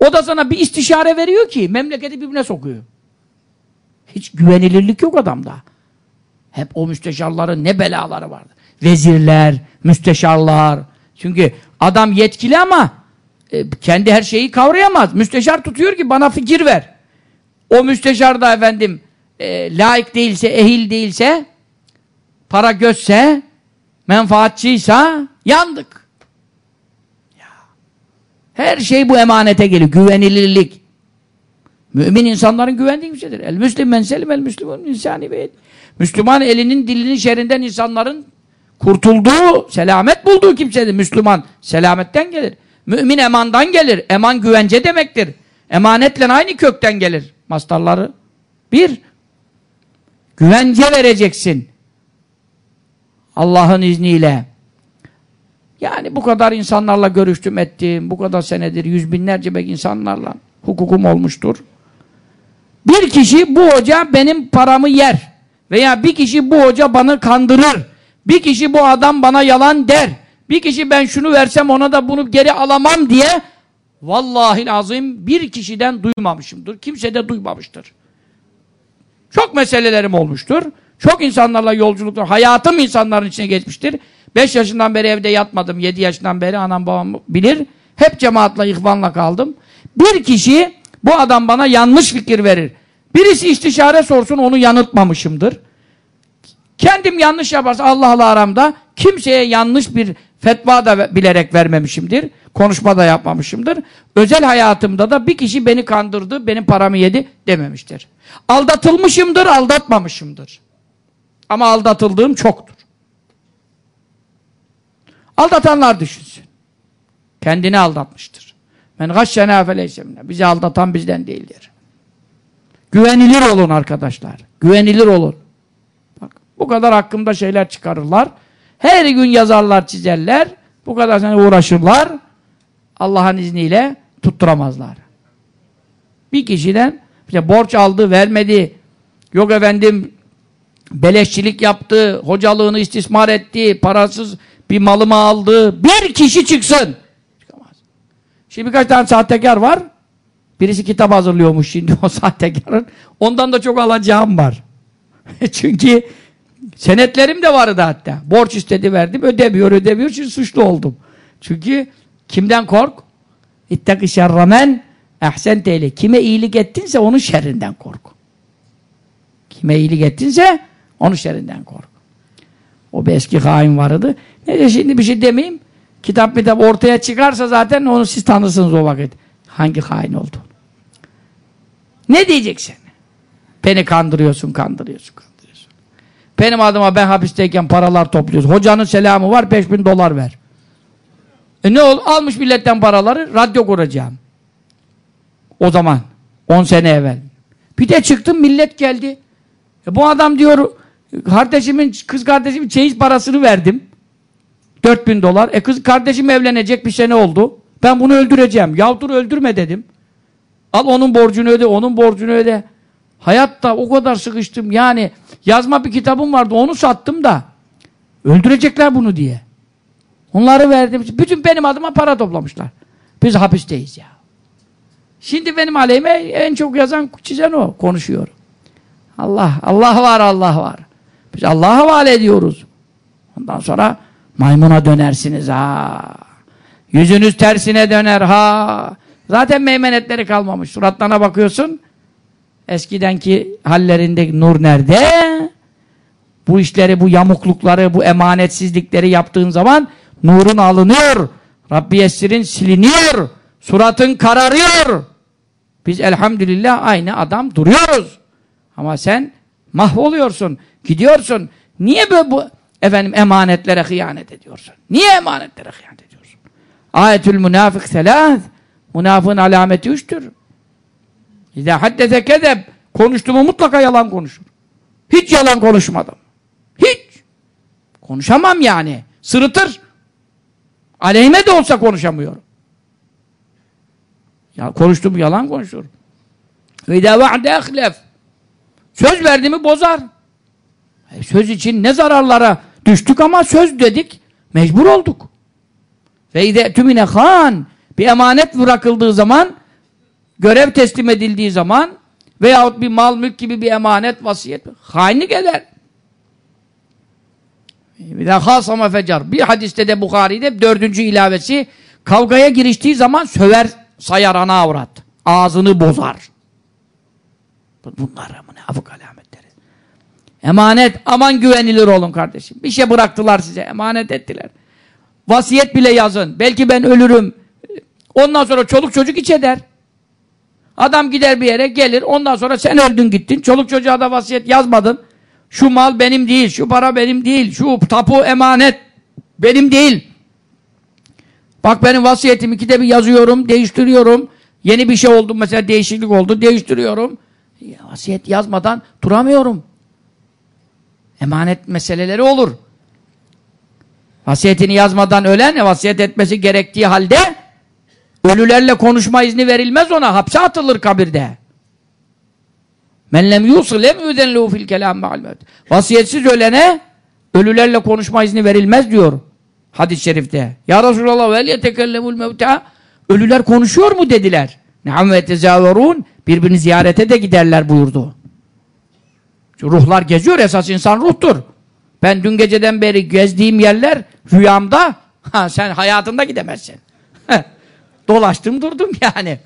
O da sana bir istişare veriyor ki memleketi birbirine sokuyor. Hiç güvenilirlik yok adamda. Hep o müsteşarların ne belaları vardı. Vezirler, müsteşarlar. Çünkü adam yetkili ama e, kendi her şeyi kavrayamaz. Müsteşar tutuyor ki bana fikir ver. O müsteşar da efendim e, layık değilse, ehil değilse, para gözse, menfaatçıysa yandık. Ya. Her şey bu emanete geliyor. Güvenilirlik. Mümin insanların güvendiği bir. El müslim men selim el müslümun insani ve Müslüman elinin dilinin şerrinden insanların kurtulduğu, selamet bulduğu kimsedir. Müslüman selametten gelir. Mümin emandan gelir. Eman güvence demektir. Emanetle aynı kökten gelir. Mastarları. Bir, güvence vereceksin. Allah'ın izniyle. Yani bu kadar insanlarla görüştüm ettim. Bu kadar senedir yüz binlerce belki insanlarla hukukum olmuştur. Bir kişi bu hoca benim paramı yer. Veya bir kişi bu hoca bana kandırır. Bir kişi bu adam bana yalan der. Bir kişi ben şunu versem ona da bunu geri alamam diye vallahi azim bir kişiden duymamışımdır. Kimse de duymamıştır. Çok meselelerim olmuştur. Çok insanlarla yolculuklar, hayatım insanların içine geçmiştir. Beş yaşından beri evde yatmadım. Yedi yaşından beri anam babam bilir. Hep cemaatla, ihvanla kaldım. Bir kişi Bu adam bana yanlış fikir verir. Birisi istişare sorsun onu yanıltmamışımdır. Kendim yanlış yaparsa Allah'la aramda kimseye yanlış bir fetva da bilerek vermemişimdir. Konuşma da yapmamışımdır. Özel hayatımda da bir kişi beni kandırdı, benim paramı yedi dememiştir. Aldatılmışımdır, aldatmamışımdır. Ama aldatıldığım çoktur. Aldatanlar düşünsün. Kendini aldatmıştır. Men gashşena feleysemne. Bizi aldatan bizden değildir. Güvenilir olun arkadaşlar. Güvenilir olun. Bak, bu kadar hakkımda şeyler çıkarırlar. Her gün yazarlar, çizerler. Bu kadar sene uğraşırlar. Allah'ın izniyle tutturamazlar. Bir kişiden işte borç aldı, vermedi. Yok efendim beleşçilik yaptı, hocalığını istismar etti, parasız bir malımı aldı. Bir kişi çıksın. Şimdi birkaç tane sahtekar var. Birisi kitap hazırlıyormuş şimdi o sahtekarın. Ondan da çok alacağım var. Çünkü senetlerim de vardı hatta. Borç istedi verdim. Ödemiyor ödemiyor. Şimdi suçlu oldum. Çünkü kimden kork? İttakı şerramen ehsen teyle. Kime iyilik ettinse onun şerrinden kork. Kime iyilik ettinse onun şerrinden kork. O bir eski hain vardı. Neyse şimdi bir şey demeyeyim. Kitap kitap ortaya çıkarsa zaten onu siz tanırsınız o vakit. Hangi hain oldu? Ne diyeceksin? Beni kandırıyorsun, kandırıyorsun, kandırıyorsun. Benim adıma ben hapisteyken paralar topluyorsun. Hocanın selamı var, 5000 dolar ver. E ne ol? Almış milletten paraları, radyo kuracağım. O zaman, 10 sene evvel. Bir de çıktım, millet geldi. E bu adam diyor, kardeşimin, kız kardeşimin çeyiz parasını verdim. 4000 dolar. E kız kardeşim evlenecek bir sene oldu. Ben bunu öldüreceğim. Yavdur öldürme dedim. Al onun borcunu öde, onun borcunu öde. Hayatta o kadar sıkıştım. Yani yazma bir kitabım vardı, onu sattım da. Öldürecekler bunu diye. Onları verdim. Bütün benim adıma para toplamışlar. Biz hapisteyiz ya. Şimdi benim aleyhime en çok yazan, çizen o. Konuşuyor. Allah, Allah var, Allah var. Biz Allah'a havale ediyoruz. Ondan sonra maymuna dönersiniz ha. Yüzünüz tersine döner ha. Zaten meymenetleri kalmamış. Suratlarına bakıyorsun. Eskidenki hallerinde nur nerede? Bu işleri, bu yamuklukları, bu emanetsizlikleri yaptığın zaman nurun alınıyor. Rabbi Yessir'in siliniyor. Suratın kararıyor. Biz elhamdülillah aynı adam duruyoruz. Ama sen mahvoluyorsun, gidiyorsun. Niye böyle bu efendim emanetlere hıyanet ediyorsun? Niye emanetlere hıyanet ediyorsun? Ayetül münafık selâz. Münafığın alameti üçtür. İzâ haddese kezeb. Konuştuğumu mutlaka yalan konuşur. Hiç yalan konuşmadım. Hiç. Konuşamam yani. Sırıtır. Aleyhime de olsa konuşamıyorum. Ya konuştuğum yalan konuşur. Ve idâ va'de ehlef. Söz verdiğimi bozar. E, söz için ne zararlara düştük ama söz dedik. Mecbur olduk. Ve idâ tümine han. Bir emanet bırakıldığı zaman, görev teslim edildiği zaman veyahut bir mal mülk gibi bir emanet, vasiyet, hainlik eder. Bir de hasama fecar. Bir hadiste de Bukhari'de dördüncü ilavesi kavgaya giriştiği zaman söver sayar ana avrat. Ağzını bozar. Bunlar münafık alametleri. Emanet aman güvenilir olun kardeşim. Bir şey bıraktılar size emanet ettiler. Vasiyet bile yazın. Belki ben ölürüm. Ondan sonra çoluk çocuk iç eder. Adam gider bir yere gelir. Ondan sonra sen öldün gittin. Çoluk çocuğa da vasiyet yazmadın. Şu mal benim değil. Şu para benim değil. Şu tapu emanet benim değil. Bak benim vasiyetimi ikide bir yazıyorum. Değiştiriyorum. Yeni bir şey oldu mesela değişiklik oldu. Değiştiriyorum. Vasiyet yazmadan duramıyorum. Emanet meseleleri olur. Vasiyetini yazmadan ölen vasiyet etmesi gerektiği halde Ölülerle konuşma izni verilmez ona. Hapse atılır kabirde. Men lem yusul lem yudenlehu fil kelam ma'al Vasiyetsiz ölene ölülerle konuşma izni verilmez diyor hadis-i şerifte. Ya Resulallah vel yetekellemul mevta ölüler konuşuyor mu dediler. Ne'am ve tezâverûn birbirini ziyarete de giderler buyurdu. Ruhlar geziyor esas insan ruhtur. Ben dün geceden beri gezdiğim yerler rüyamda ha, sen hayatında gidemezsin. Dolaştım durdum yani.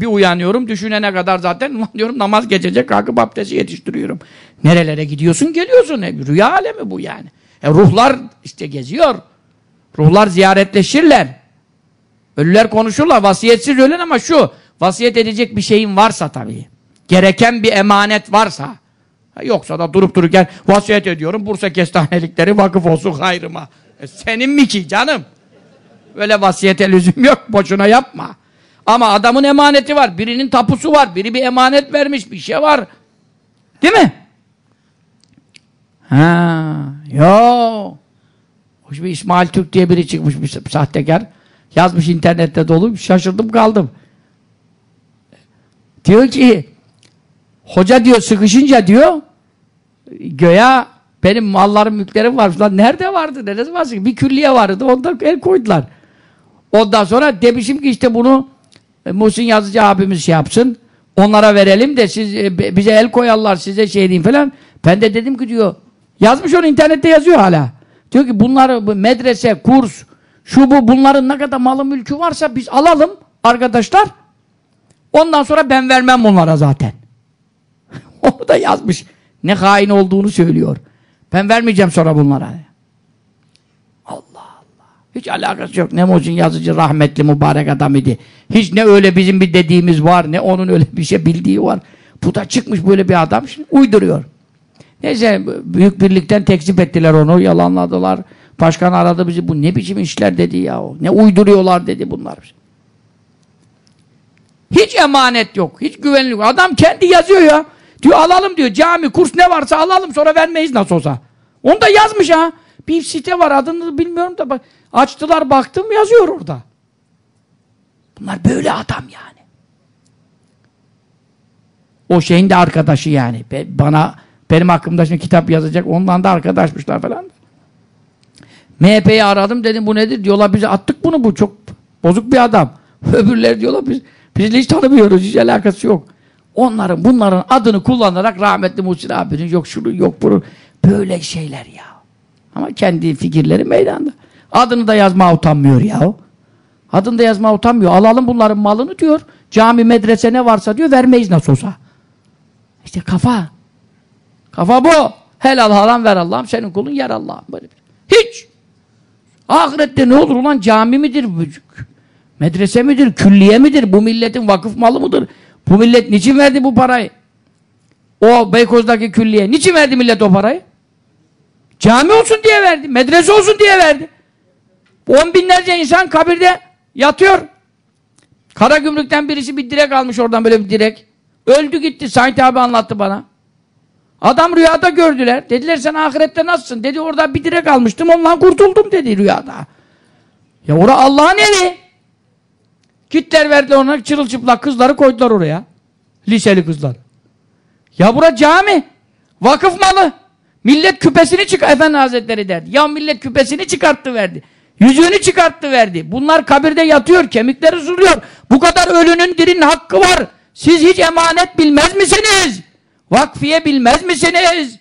Bir uyanıyorum düşünene kadar zaten diyorum namaz geçecek kalkıp abdesti yetiştiriyorum. Nerelere gidiyorsun geliyorsun. E, rüya alemi bu yani. E, ruhlar işte geziyor. Ruhlar ziyaretleşirler. Ölüler konuşurlar. Vasiyetsiz ölen ama şu. Vasiyet edecek bir şeyin varsa tabii. Gereken bir emanet varsa. Yoksa da durup dururken vasiyet ediyorum. Bursa kestanelikleri vakıf olsun hayrıma. E, senin mi ki canım? Öyle vasiyete lüzum yok. Boşuna yapma. Ama adamın emaneti var. Birinin tapusu var. Biri bir emanet vermiş. Bir şey var. Değil mi? Ha, yo. Hoş bir İsmail Türk diye biri çıkmış bir sahtekar. Yazmış internette dolu. Şaşırdım kaldım. Diyor ki hoca diyor sıkışınca diyor göya benim mallarım mülklerim var. Lan nerede vardı? Neresi var? Bir külliye vardı. Onda el koydular. Ondan sonra demişim ki işte bunu e, Muhsin Yazıcı abimiz şey yapsın. Onlara verelim de siz e, bize el koyarlar size şey diyeyim falan. Ben de dedim ki diyor yazmış onu internette yazıyor hala. Diyor ki bunları medrese, kurs, şu bu bunların ne kadar malı mülkü varsa biz alalım arkadaşlar. Ondan sonra ben vermem bunlara zaten. Onu da yazmış. Ne hain olduğunu söylüyor. Ben vermeyeceğim sonra bunlara. Allah Allah. Hiç alakası yok. Ne Muhsin yazıcı rahmetli mübarek adam idi. Hiç ne öyle bizim bir dediğimiz var ne onun öyle bir şey bildiği var. Bu da çıkmış böyle bir adam şimdi uyduruyor. Neyse büyük birlikten tekzip ettiler onu yalanladılar. Başkan aradı bizi bu ne biçim işler dedi ya o. Ne uyduruyorlar dedi bunlar. Hiç emanet yok. Hiç güvenlik yok. Adam kendi yazıyor ya. Diyor alalım diyor. Cami, kurs ne varsa alalım sonra vermeyiz nasıl olsa. Onu da yazmış ha. Bir site var adını bilmiyorum da bak. Açtılar baktım yazıyor orada. Bunlar böyle adam yani. O şeyin de arkadaşı yani. Bana benim hakkımda şimdi kitap yazacak. Ondan da arkadaşmışlar falan. MHP'yi aradım dedim bu nedir? Diyorlar bize attık bunu bu çok bozuk bir adam. Öbürleri diyorlar biz biz hiç tanımıyoruz. Hiç alakası yok. Onların bunların adını kullanarak rahmetli Muhsin abinin yok şunu yok bunu böyle şeyler ya. Ama kendi fikirleri meydanda. Adını da yazma utanmıyor ya. Adını da yazma utanmıyor. Alalım bunların malını diyor. Cami, medrese ne varsa diyor vermeyiz nasıl olsa. İşte kafa. Kafa bu. Helal haram ver Allah'ım. Senin kulun yer Allah'ım. Hiç. Ahirette ne olur ulan cami midir? Medrese midir? Külliye midir? Bu milletin vakıf malı mıdır? Bu millet niçin verdi bu parayı? O Beykoz'daki külliye. Niçin verdi millet o parayı? Cami olsun diye verdi. Medrese olsun diye verdi. On binlerce insan kabirde yatıyor. Kara gümrükten birisi bir direk almış oradan böyle bir direk. Öldü gitti. Saint abi anlattı bana. Adam rüyada gördüler. Dediler sen ahirette nasılsın? Dedi orada bir direk almıştım ondan kurtuldum dedi rüyada. Ya orada Allah'ın evi. Gittiler verdiler ona çırılçıplak kızları koydular oraya. Liseli kızlar. Ya bura cami. Vakıf malı. Millet küpesini çık Efendi Hazretleri derdi. Ya millet küpesini çıkarttı verdi. Yüzüğünü çıkarttı verdi. Bunlar kabirde yatıyor, kemikleri suluyor. Bu kadar ölünün dirinin hakkı var. Siz hiç emanet bilmez misiniz? Vakfiye bilmez misiniz?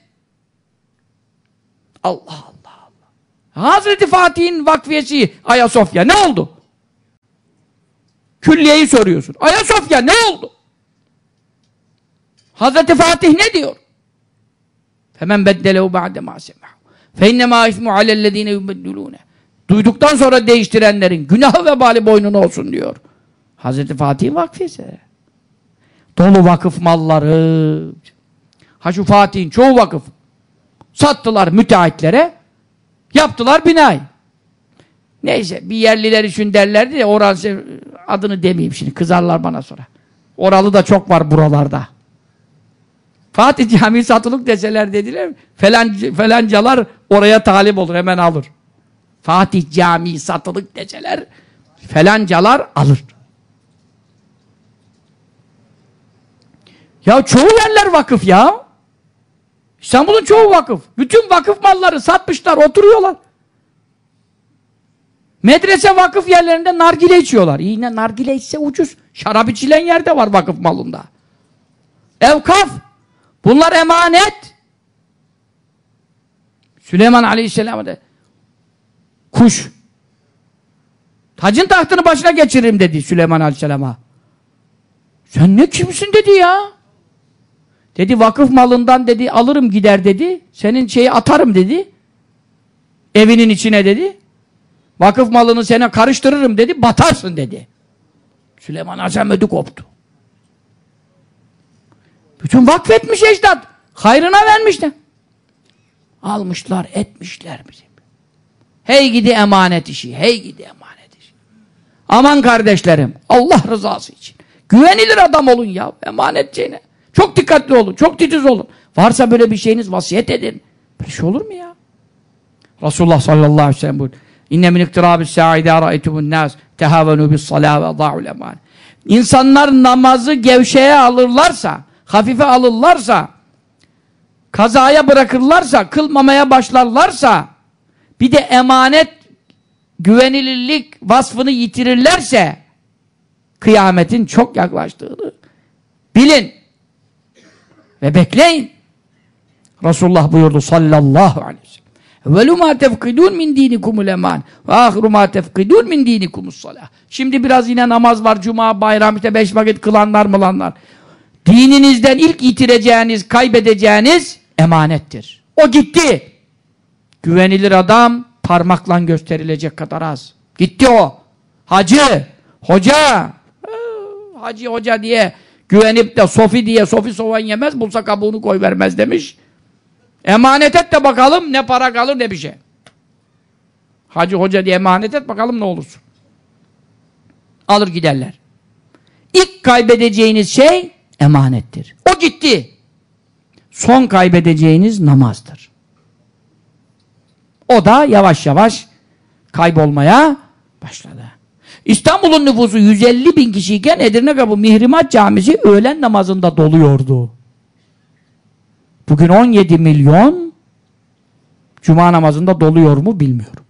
Allah Allah Allah. Hazreti Fatih'in vakfiyesi Ayasofya ne oldu? Külliyeyi soruyorsun. Ayasofya ne oldu? Hazreti Fatih ne diyor? Femen beddelehu ba'de ma semahu. Fe innema ismu alellezine yubeddilune. Duyduktan sonra değiştirenlerin günahı ve bali boynuna olsun diyor. Hazreti Fatih vakfiyesi. Dolu vakıf malları. Ha şu Fatih'in çoğu vakıf. Sattılar müteahhitlere. Yaptılar binayı. Neyse bir yerliler için derlerdi ya orası adını demeyeyim şimdi kızarlar bana sonra. Oralı da çok var buralarda. Fatih Camii satılık deseler dediler falan, falancalar oraya talip olur hemen alır. Fatih Camii satılık deseler falancalar alır. Ya çoğu yerler vakıf ya. İstanbul'un çoğu vakıf. Bütün vakıf malları satmışlar, oturuyorlar. Medrese vakıf yerlerinde nargile içiyorlar. İyi ne nargile içse ucuz. Şarap içilen yerde var vakıf malında. Evkaf. Bunlar emanet. Süleyman Aleyhisselam de kuş. Tacın tahtını başına geçiririm dedi Süleyman Aleyhisselam'a. Sen ne kimsin dedi ya. Dedi vakıf malından dedi alırım gider dedi. Senin şeyi atarım dedi. Evinin içine dedi. Vakıf malını sana karıştırırım dedi. Batarsın dedi. Süleyman Azam ödü koptu. Bütün vakfetmiş ecdat. Hayrına vermişler. Almışlar, etmişler bizim. Hey gidi emanet işi, hey gidi emanet işi. Aman kardeşlerim, Allah rızası için. Güvenilir adam olun ya, emanetçiğine. Çok dikkatli olun, çok titiz olun. Varsa böyle bir şeyiniz vasiyet edin. Böyle şey olur mu ya? Resulullah sallallahu aleyhi ve sellem buyuruyor. İnne min iktirabis sa'ide ra'aytumun nas tehavenu bis salâ ve da'ul eman. İnsanlar namazı gevşeye alırlarsa, hafife alırlarsa, kazaya bırakırlarsa, kılmamaya başlarlarsa, bir de emanet, güvenilirlik vasfını yitirirlerse, kıyametin çok yaklaştığını bilin ve bekleyin. Resulullah buyurdu sallallahu aleyhi ve sellem. Evvelu ma tefkidun min dinikumul eman ve ahiru ma tefkidun min dinikumus salah. Şimdi biraz yine namaz var, cuma, bayram, işte beş vakit kılanlar mılanlar. Dininizden ilk yitireceğiniz, kaybedeceğiniz emanettir. O gitti. Güvenilir adam parmakla gösterilecek kadar az. Gitti o. Hacı, hoca, hacı hoca diye güvenip de sofi diye sofi soğan yemez, bulsa kabuğunu koy vermez demiş. Emanet et de bakalım ne para kalır ne bir şey. Hacı hoca diye emanet et bakalım ne olursun. Alır giderler. İlk kaybedeceğiniz şey emanettir. O gitti. Son kaybedeceğiniz namazdır. O da yavaş yavaş kaybolmaya başladı. İstanbul'un nüfusu 150 bin kişiyken Edirne Kapı Mihrimat Camisi öğlen namazında doluyordu. Bugün 17 milyon Cuma namazında doluyor mu bilmiyorum.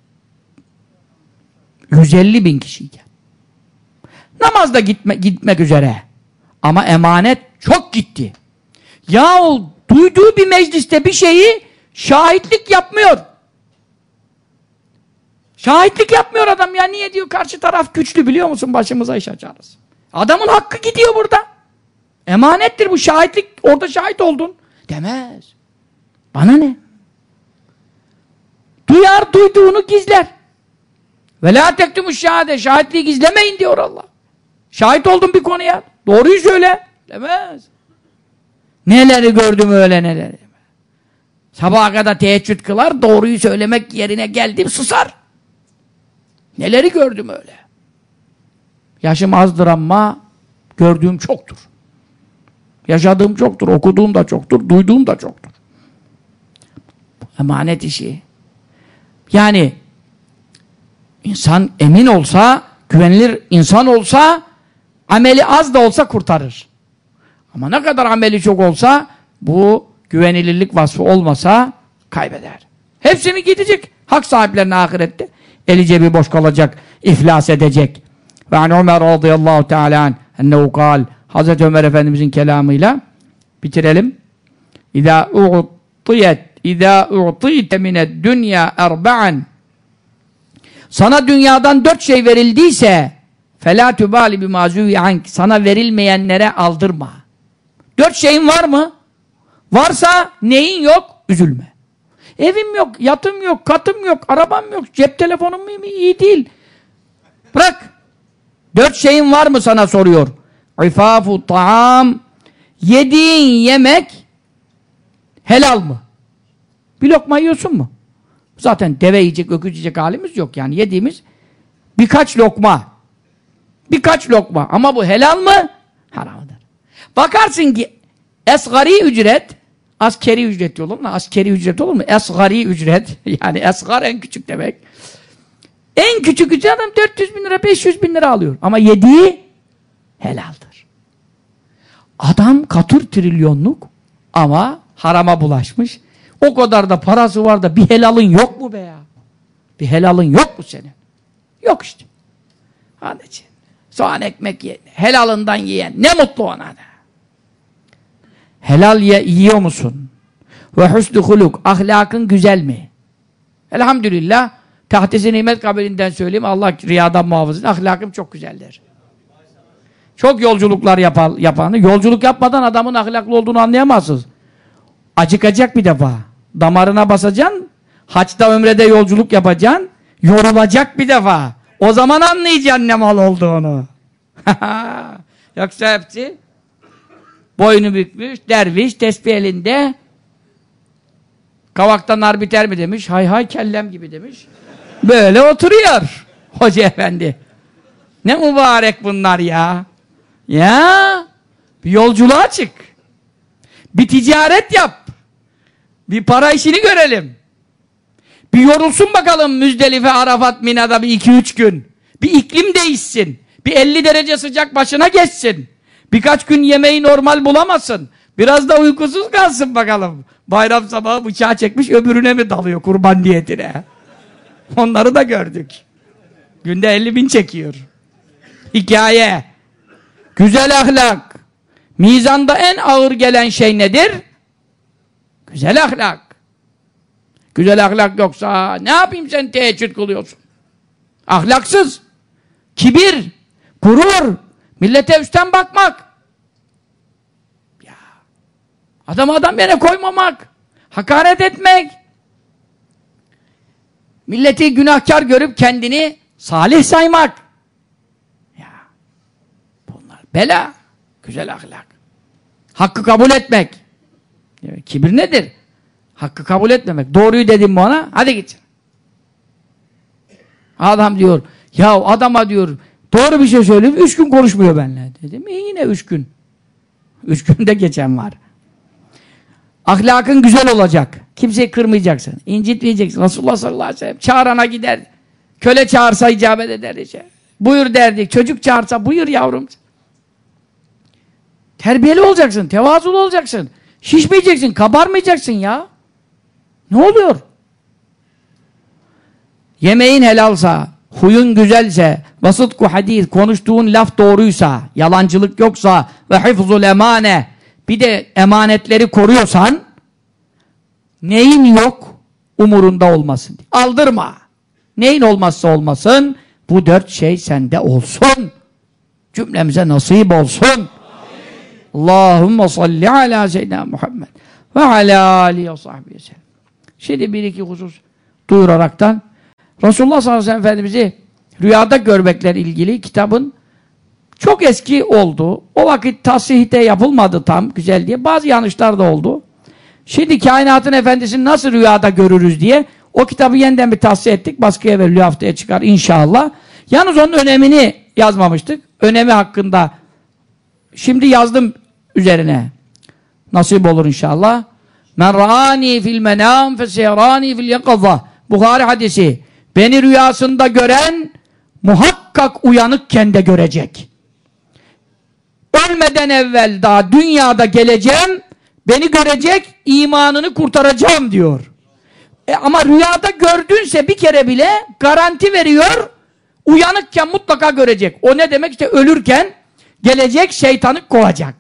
150 bin kişiyken. Namazda gitme, gitmek üzere. Ama emanet çok gitti. Yahu duyduğu bir mecliste bir şeyi şahitlik yapmıyor. Şahitlik yapmıyor adam ya. Niye diyor karşı taraf güçlü biliyor musun? Başımıza iş açarız. Adamın hakkı gidiyor burada. Emanettir bu şahitlik. Orada şahit oldun. Demez. Bana ne? Duyar duyduğunu gizler. Ve la tektumu şahade. Şahitliği gizlemeyin diyor Allah. Şahit oldun bir konuya. Doğruyu söyle. Demez. Neleri gördüm öyle neleri. Sabaha kadar teheccüd kılar. Doğruyu söylemek yerine geldim susar. Neleri gördüm öyle. Yaşım azdır ama gördüğüm çoktur. Yaşadığım çoktur, okuduğum da çoktur, duyduğum da çoktur. Emanet işi. Yani insan emin olsa, güvenilir insan olsa, ameli az da olsa kurtarır. Ama ne kadar ameli çok olsa, bu güvenilirlik vasfı olmasa kaybeder. Hepsini gidecek. Hak sahiplerine ahirette. Eli cebi boş kalacak, iflas edecek. Ve an Ömer radıyallahu teala ennehu kal Hazreti Ömer Efendimizin kelamıyla bitirelim. İza u'tiyet İza u'tiyte mined dünya erba'an Sana dünyadan dört şey verildiyse felâ tübâli bimâzûvi ank Sana verilmeyenlere aldırma. Dört şeyin var mı? Varsa neyin yok? Üzülme. Evim yok, yatım yok, katım yok, arabam yok, cep telefonum iyi değil. Bırak. Dört şeyin var mı sana soruyor. İfafu taam Yediğin yemek helal mı? Bir lokma yiyorsun mu? Zaten deve yiyecek, öküz yiyecek halimiz yok yani. Yediğimiz birkaç lokma. Birkaç lokma. Ama bu helal mı? Haramdır. Bakarsın ki esgari ücret askeri ücret olur mu? Askeri ücret olur mu? Esgari ücret. Yani esgar en küçük demek. En küçük ücret adam 400 bin lira, 500 bin lira alıyor. Ama yediği helaldir. Adam katır trilyonluk ama harama bulaşmış. O kadar da parası var da bir helalın yok mu be ya? Bir helalın yok mu senin? Yok işte. Hadi soğan ekmek ye. Helalından yiyen. Ne mutlu ona da. Helal ye, yiyor musun? Ve husnü huluk. Ahlakın güzel mi? Elhamdülillah. Tahtisi nimet kabilinden söyleyeyim. Allah riyadan muhafızın. Ahlakım çok güzeldir. Çok yolculuklar yapan, yapanı. Yolculuk yapmadan adamın ahlaklı olduğunu anlayamazsınız. Acıkacak bir defa. Damarına basacaksın. Haçta ömrede yolculuk yapacaksın. Yorulacak bir defa. O zaman anlayacaksın ne mal olduğunu. Yoksa hepsi boynu bükmüş, derviş, tesbih elinde kavakta nar biter mi demiş. Hay hay kellem gibi demiş. Böyle oturuyor hoca efendi. Ne mübarek bunlar ya. Ya bir yolculuğa çık. Bir ticaret yap. Bir para işini görelim. Bir yorulsun bakalım Müzdelife, Arafat, Mina'da bir iki üç gün. Bir iklim değişsin. Bir 50 derece sıcak başına geçsin. Birkaç gün yemeği normal bulamasın. Biraz da uykusuz kalsın bakalım. Bayram sabahı bıçağı çekmiş öbürüne mi dalıyor kurban niyetine? Onları da gördük. Günde 50 bin çekiyor. Hikaye. Güzel ahlak. Mizanda en ağır gelen şey nedir? Güzel ahlak. Güzel ahlak yoksa ne yapayım sen teheccüd kılıyorsun? Ahlaksız. Kibir. Gurur. Millete üstten bakmak. Ya. Adam adam yere koymamak. Hakaret etmek. Milleti günahkar görüp kendini salih saymak. Bela. Güzel ahlak. Hakkı kabul etmek. Kibir nedir? Hakkı kabul etmemek. Doğruyu dedim mi ona? Hadi git. Adam diyor, ya adama diyor, doğru bir şey söyleyeyim, üç gün konuşmuyor benimle. Dedim, e yine üç gün. Üç günde geçen var. Ahlakın güzel olacak. Kimseyi kırmayacaksın. incitmeyeceksin. Resulullah sallallahu aleyhi ve sellem çağırana gider. Köle çağırsa icabet eder işte. Buyur derdik. Çocuk çağırsa buyur yavrum. Terbiyeli olacaksın. Tevazulu olacaksın. Şişmeyeceksin. Kabarmayacaksın ya. Ne oluyor? Yemeğin helalsa, huyun güzelse, vasıtku hadis, konuştuğun laf doğruysa, yalancılık yoksa ve hifzul emane, bir de emanetleri koruyorsan, neyin yok umurunda olmasın. Aldırma. Neyin olmazsa olmasın, bu dört şey sende olsun. Cümlemize nasip olsun. Allahümme salli ala seyyidina Muhammed ve ala alihi ve sahbihi sellem. Şimdi bir iki husus duyuraraktan Resulullah sallallahu aleyhi ve sellem Efendimiz'i rüyada görmekle ilgili kitabın çok eski oldu. O vakit tasihte yapılmadı tam güzel diye. Bazı yanlışlar da oldu. Şimdi kainatın efendisini nasıl rüyada görürüz diye o kitabı yeniden bir tahsiye ettik. Baskıya veriliyor haftaya çıkar inşallah. Yalnız onun önemini yazmamıştık. Önemi hakkında şimdi yazdım üzerine. Nasip olur inşallah. Men ra'ani fil menam feseyarani fil yakaza. Buhari hadisi. Beni rüyasında gören muhakkak uyanıkken de görecek. Ölmeden evvel daha dünyada geleceğim, beni görecek, imanını kurtaracağım diyor. E ama rüyada gördünse bir kere bile garanti veriyor, uyanıkken mutlaka görecek. O ne demek? işte ölürken gelecek şeytanı kovacak.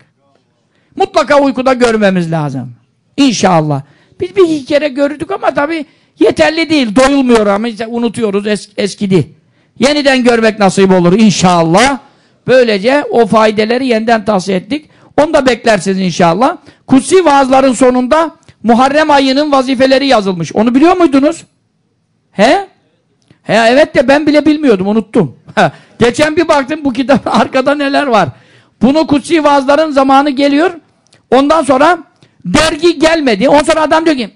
Mutlaka uykuda görmemiz lazım. İnşallah. Biz bir kere gördük ama tabi yeterli değil. Doyulmuyor ama işte unutuyoruz es eskidi. Yeniden görmek nasip olur inşallah. Böylece o faydeleri yeniden tavsiye ettik. Onu da beklersiniz inşallah. Kutsi vaazların sonunda Muharrem ayının vazifeleri yazılmış. Onu biliyor muydunuz? He? He evet de ben bile bilmiyordum unuttum. Geçen bir baktım bu kitap arkada neler var. Bunu kutsi vaazların zamanı geliyor. Ondan sonra dergi gelmedi. Ondan sonra adam diyor ki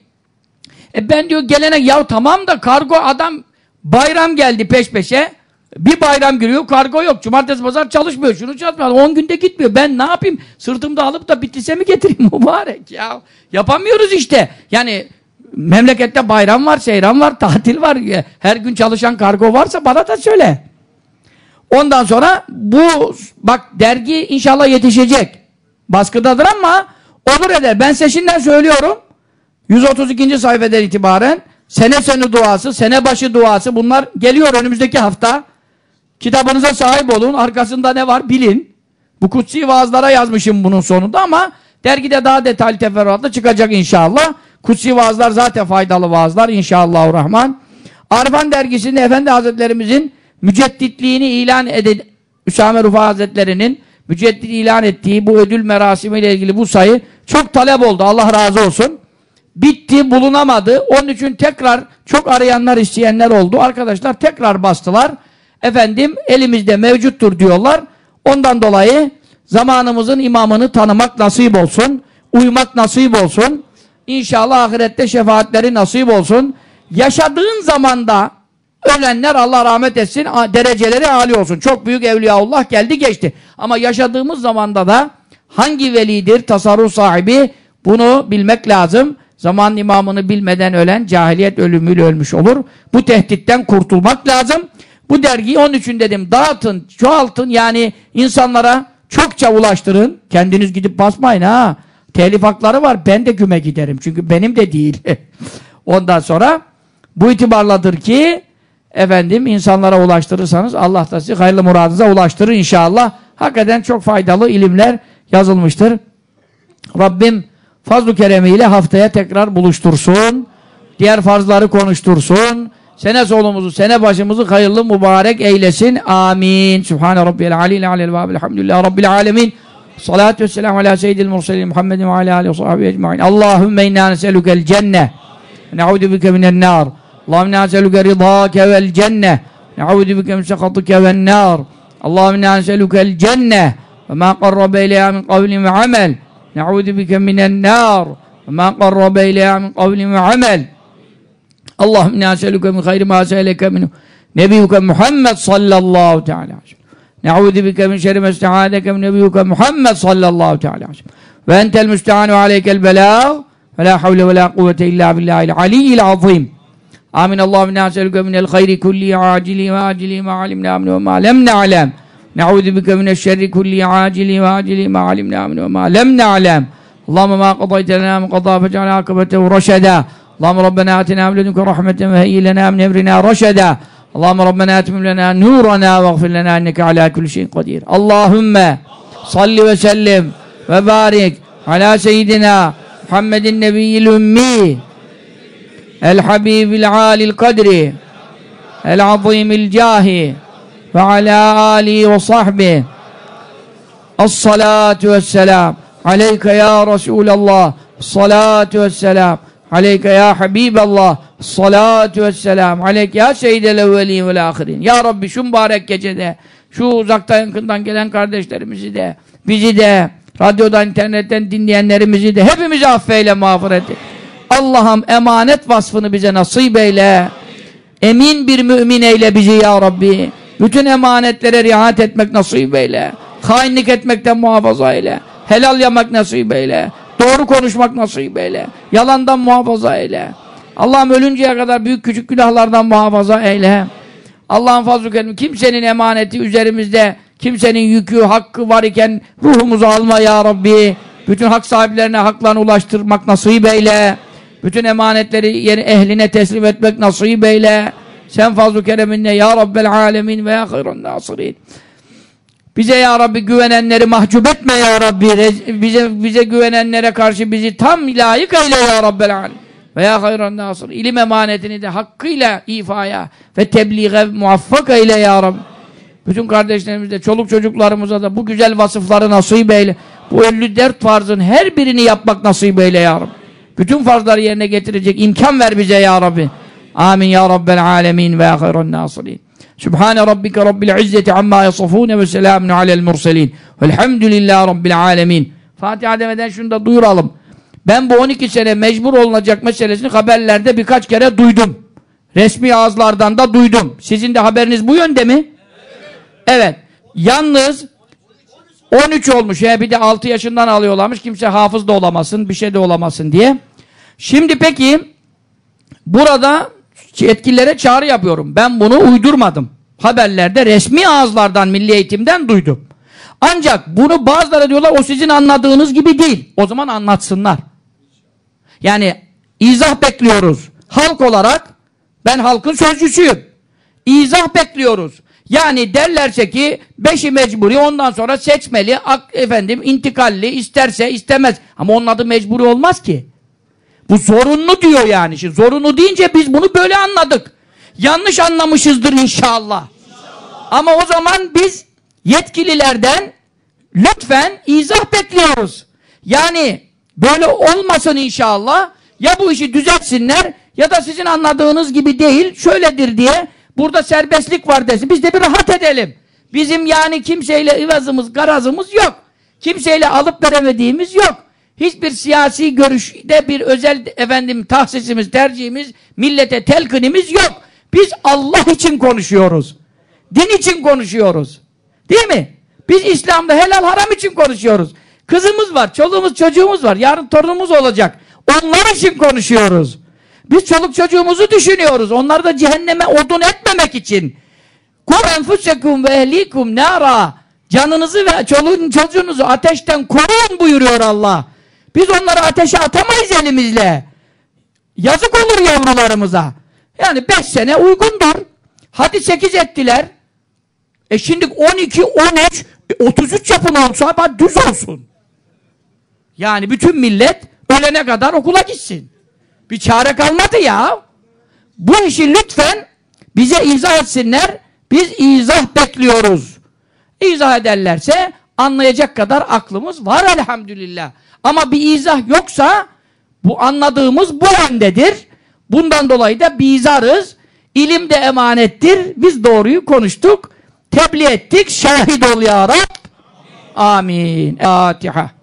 e ben diyor gelene ya tamam da kargo adam bayram geldi peş peşe. Bir bayram giriyor kargo yok. Cumartesi pazar çalışmıyor. Şunu çalışmıyor. 10 günde gitmiyor. Ben ne yapayım? Sırtımda alıp da bitise mi getireyim mübarek ya? Yapamıyoruz işte. Yani memlekette bayram var, seyran var, tatil var. Her gün çalışan kargo varsa bana da söyle. Ondan sonra bu bak dergi inşallah yetişecek. Baskıdadır ama olur eder. Ben size söylüyorum. 132. sayfeden itibaren sene sonu duası, sene başı duası bunlar geliyor önümüzdeki hafta. Kitabınıza sahip olun. Arkasında ne var bilin. Bu kutsi vaazlara yazmışım bunun sonunda ama dergide daha detaylı teferruatlı çıkacak inşallah. Kutsi vaazlar zaten faydalı vaazlar inşallahurrahman. Arfan dergisinde Efendi Hazretlerimizin mücedditliğini ilan eden Üsame Rufa Hazretleri'nin müceddit ilan ettiği bu ödül merasimiyle ilgili bu sayı çok talep oldu. Allah razı olsun. Bitti, bulunamadı. Onun için tekrar çok arayanlar, isteyenler oldu. Arkadaşlar tekrar bastılar. Efendim elimizde mevcuttur diyorlar. Ondan dolayı zamanımızın imamını tanımak nasip olsun. Uymak nasip olsun. İnşallah ahirette şefaatleri nasip olsun. Yaşadığın zamanda ölenler Allah rahmet etsin dereceleri âli olsun. Çok büyük evliyaullah geldi geçti. Ama yaşadığımız zamanda da hangi velidir tasarruf sahibi bunu bilmek lazım. Zaman imamını bilmeden ölen cahiliyet ölümüyle ölmüş olur. Bu tehditten kurtulmak lazım. Bu dergiyi onun için dedim dağıtın, çoğaltın yani insanlara çokça ulaştırın. Kendiniz gidip basmayın ha. Telif hakları var. Ben de güme giderim. Çünkü benim de değil. Ondan sonra bu itibarladır ki efendim insanlara ulaştırırsanız Allah da sizi hayırlı muradınıza ulaştırır inşallah. Hakikaten çok faydalı ilimler yazılmıştır. Rabbim fazl-ı keremiyle haftaya tekrar buluştursun. Diğer farzları konuştursun. Sene solumuzu, sene başımızı hayırlı mübarek eylesin. Amin. Sübhane Rabbiyel aleyhi aleyhi ve elhamdülillahi Rabbil alemin. Salatu vesselamu ala seyyidil murselin Muhammedin ve ala aleyhi ve sahibi ecma'in. Allahümme inna neselükel cenne. Ne'udu bike minen nar. Allahümme inna neselüke ridâke vel cenne. Ne'udu bike min sekatike vel nar. Allahümme inna neselükel cenne. Ve ma qarrabe ileyha min kavlin ve amel. Ne'udu bike minen nar. Ve ma qarrabe ileyha min kavlin ve amel. Allahümme inna neselüke min hayri ma seyleke minhu. Nebiyyuke Muhammed sallallahu teala aleyhi Ne'udhu bike min şerri mesta'adeke min nebiyyuke Muhammed sallallahu teala aleyhi ve entel müstehanu aleykel belâh ve la havle ve la kuvvete illa billahil aliyyil azim. Amin. Allahümme nâselüke minel hayri kulli acili ve acili ma alimna min ve ma lem ne'alem. Ne'udhu bike mineşşerri kulli acili ve acili ma alimna min ve ma lem ne'alem. Allahümme ma qadayte lena min qadâ fec'al akıbetehu reşedâ. Allahümme Rabbena atina min ledunke rahmeten ve heyyi lena min emrina reşedâ. Allahümme Rabbena etmim lena nurana ve gfir lena enneke ala kulli şeyin kadir. Ve ve Muhammedin nebiyyil ümmi el habibil alil kadri el azimil cahi ve ala alihi ve sahbihi as-salatu vesselam aleyke ya Resulallah salatu salatu vesselam aleyke ya seyyidel evvelin vel ahirin. Ya Rabbi şu mübarek gecede şu uzaktan yakından gelen kardeşlerimizi de bizi de radyodan internetten dinleyenlerimizi de hepimizi affeyle mağfiret et Allah'ım emanet vasfını bize nasip eyle. Emin bir mümin eyle bizi ya Rabbi. Bütün emanetlere riayet etmek nasip eyle. Hainlik etmekten muhafaza eyle. Helal yamak nasip eyle. Doğru konuşmak nasip eyle. Yalandan muhafaza eyle. Allah'ım ölünceye kadar büyük küçük günahlardan muhafaza eyle. Allah'ın fazl-ı kerim kimsenin emaneti üzerimizde, kimsenin yükü, hakkı var iken ruhumuzu alma ya Rabbi. Bütün hak sahiplerine haklarını ulaştırmak nasip eyle. Bütün emanetleri yeni ehline teslim etmek nasip eyle. Sen fazl-ı kereminle ya Rabbel alemin ve ya hayran nasirin. Bize ya Rabbi güvenenleri mahcup etme ya Rabbi. Bize, bize güvenenlere karşı bizi tam layık eyle ya Rabbel alemin veya hayran nasır. İlim emanetini de hakkıyla ifaya ve tebliğe muvaffak eyle ya Rabbi. Bütün kardeşlerimize, çoluk çocuklarımıza da bu güzel vasıfları nasip eyle. Bu 54 farzın her birini yapmak nasip eyle ya Rabbi. Bütün farzları yerine getirecek imkan ver bize ya Rabbi. Amin ya Rabbel alemin ve hayran nasirin. Sübhane rabbike rabbil izzeti amma yasafune ve selamun alel murselin. Velhamdülillahi rabbil alemin. Fatiha demeden şunu da duyuralım. Ben bu 12 sene mecbur olunacak meselesini haberlerde birkaç kere duydum. Resmi ağızlardan da duydum. Sizin de haberiniz bu yönde mi? Evet. evet. Yalnız 13 olmuş. Ya bir de 6 yaşından alıyorlarmış. Kimse hafız da olamasın, bir şey de olamasın diye. Şimdi peki burada yetkililere çağrı yapıyorum. Ben bunu uydurmadım. Haberlerde resmi ağızlardan, milli eğitimden duydum. Ancak bunu bazıları diyorlar o sizin anladığınız gibi değil. O zaman anlatsınlar. Yani izah bekliyoruz. Halk olarak ben halkın sözcüsüyüm. İzah bekliyoruz. Yani derlerse ki beşi mecburi ondan sonra seçmeli, efendim intikalli, isterse istemez. Ama onun adı mecburi olmaz ki. Bu zorunlu diyor yani. Şimdi zorunlu deyince biz bunu böyle anladık. Yanlış anlamışızdır inşallah. inşallah. Ama o zaman biz yetkililerden lütfen izah bekliyoruz. Yani böyle olmasın inşallah. Ya bu işi düzeltsinler ya da sizin anladığınız gibi değil, şöyledir diye burada serbestlik var desin. Biz de bir rahat edelim. Bizim yani kimseyle ıvazımız, garazımız yok. Kimseyle alıp veremediğimiz yok. Hiçbir siyasi görüşte bir özel efendim tahsisimiz, tercihimiz, millete telkinimiz yok. Biz Allah için konuşuyoruz. Din için konuşuyoruz. Değil mi? Biz İslam'da helal haram için konuşuyoruz. Kızımız var, çoluğumuz, çocuğumuz var. Yarın torunumuz olacak. Onlar için konuşuyoruz. Biz çoluk çocuğumuzu düşünüyoruz. Onları da cehenneme odun etmemek için. Kur enfusekum ve ehlikum nara. Canınızı ve çoluğun çocuğunuzu ateşten koruyun buyuruyor Allah. Biz onları ateşe atamayız elimizle. Yazık olur yavrularımıza. Yani beş sene uygundur. Hadi sekiz ettiler. E şimdi 12, 13, 33 yapın olsa hadi düz olsun. Yani bütün millet ölene kadar okula gitsin. Bir çare kalmadı ya. Bu işi lütfen bize izah etsinler. Biz izah bekliyoruz. İzah ederlerse anlayacak kadar aklımız var elhamdülillah. Ama bir izah yoksa bu anladığımız bu yöndedir. Bundan dolayı da bizarız. İlim de emanettir. Biz doğruyu konuştuk. Tebliğ ettik. Şahit ol ya Rab. Amin. Fatiha.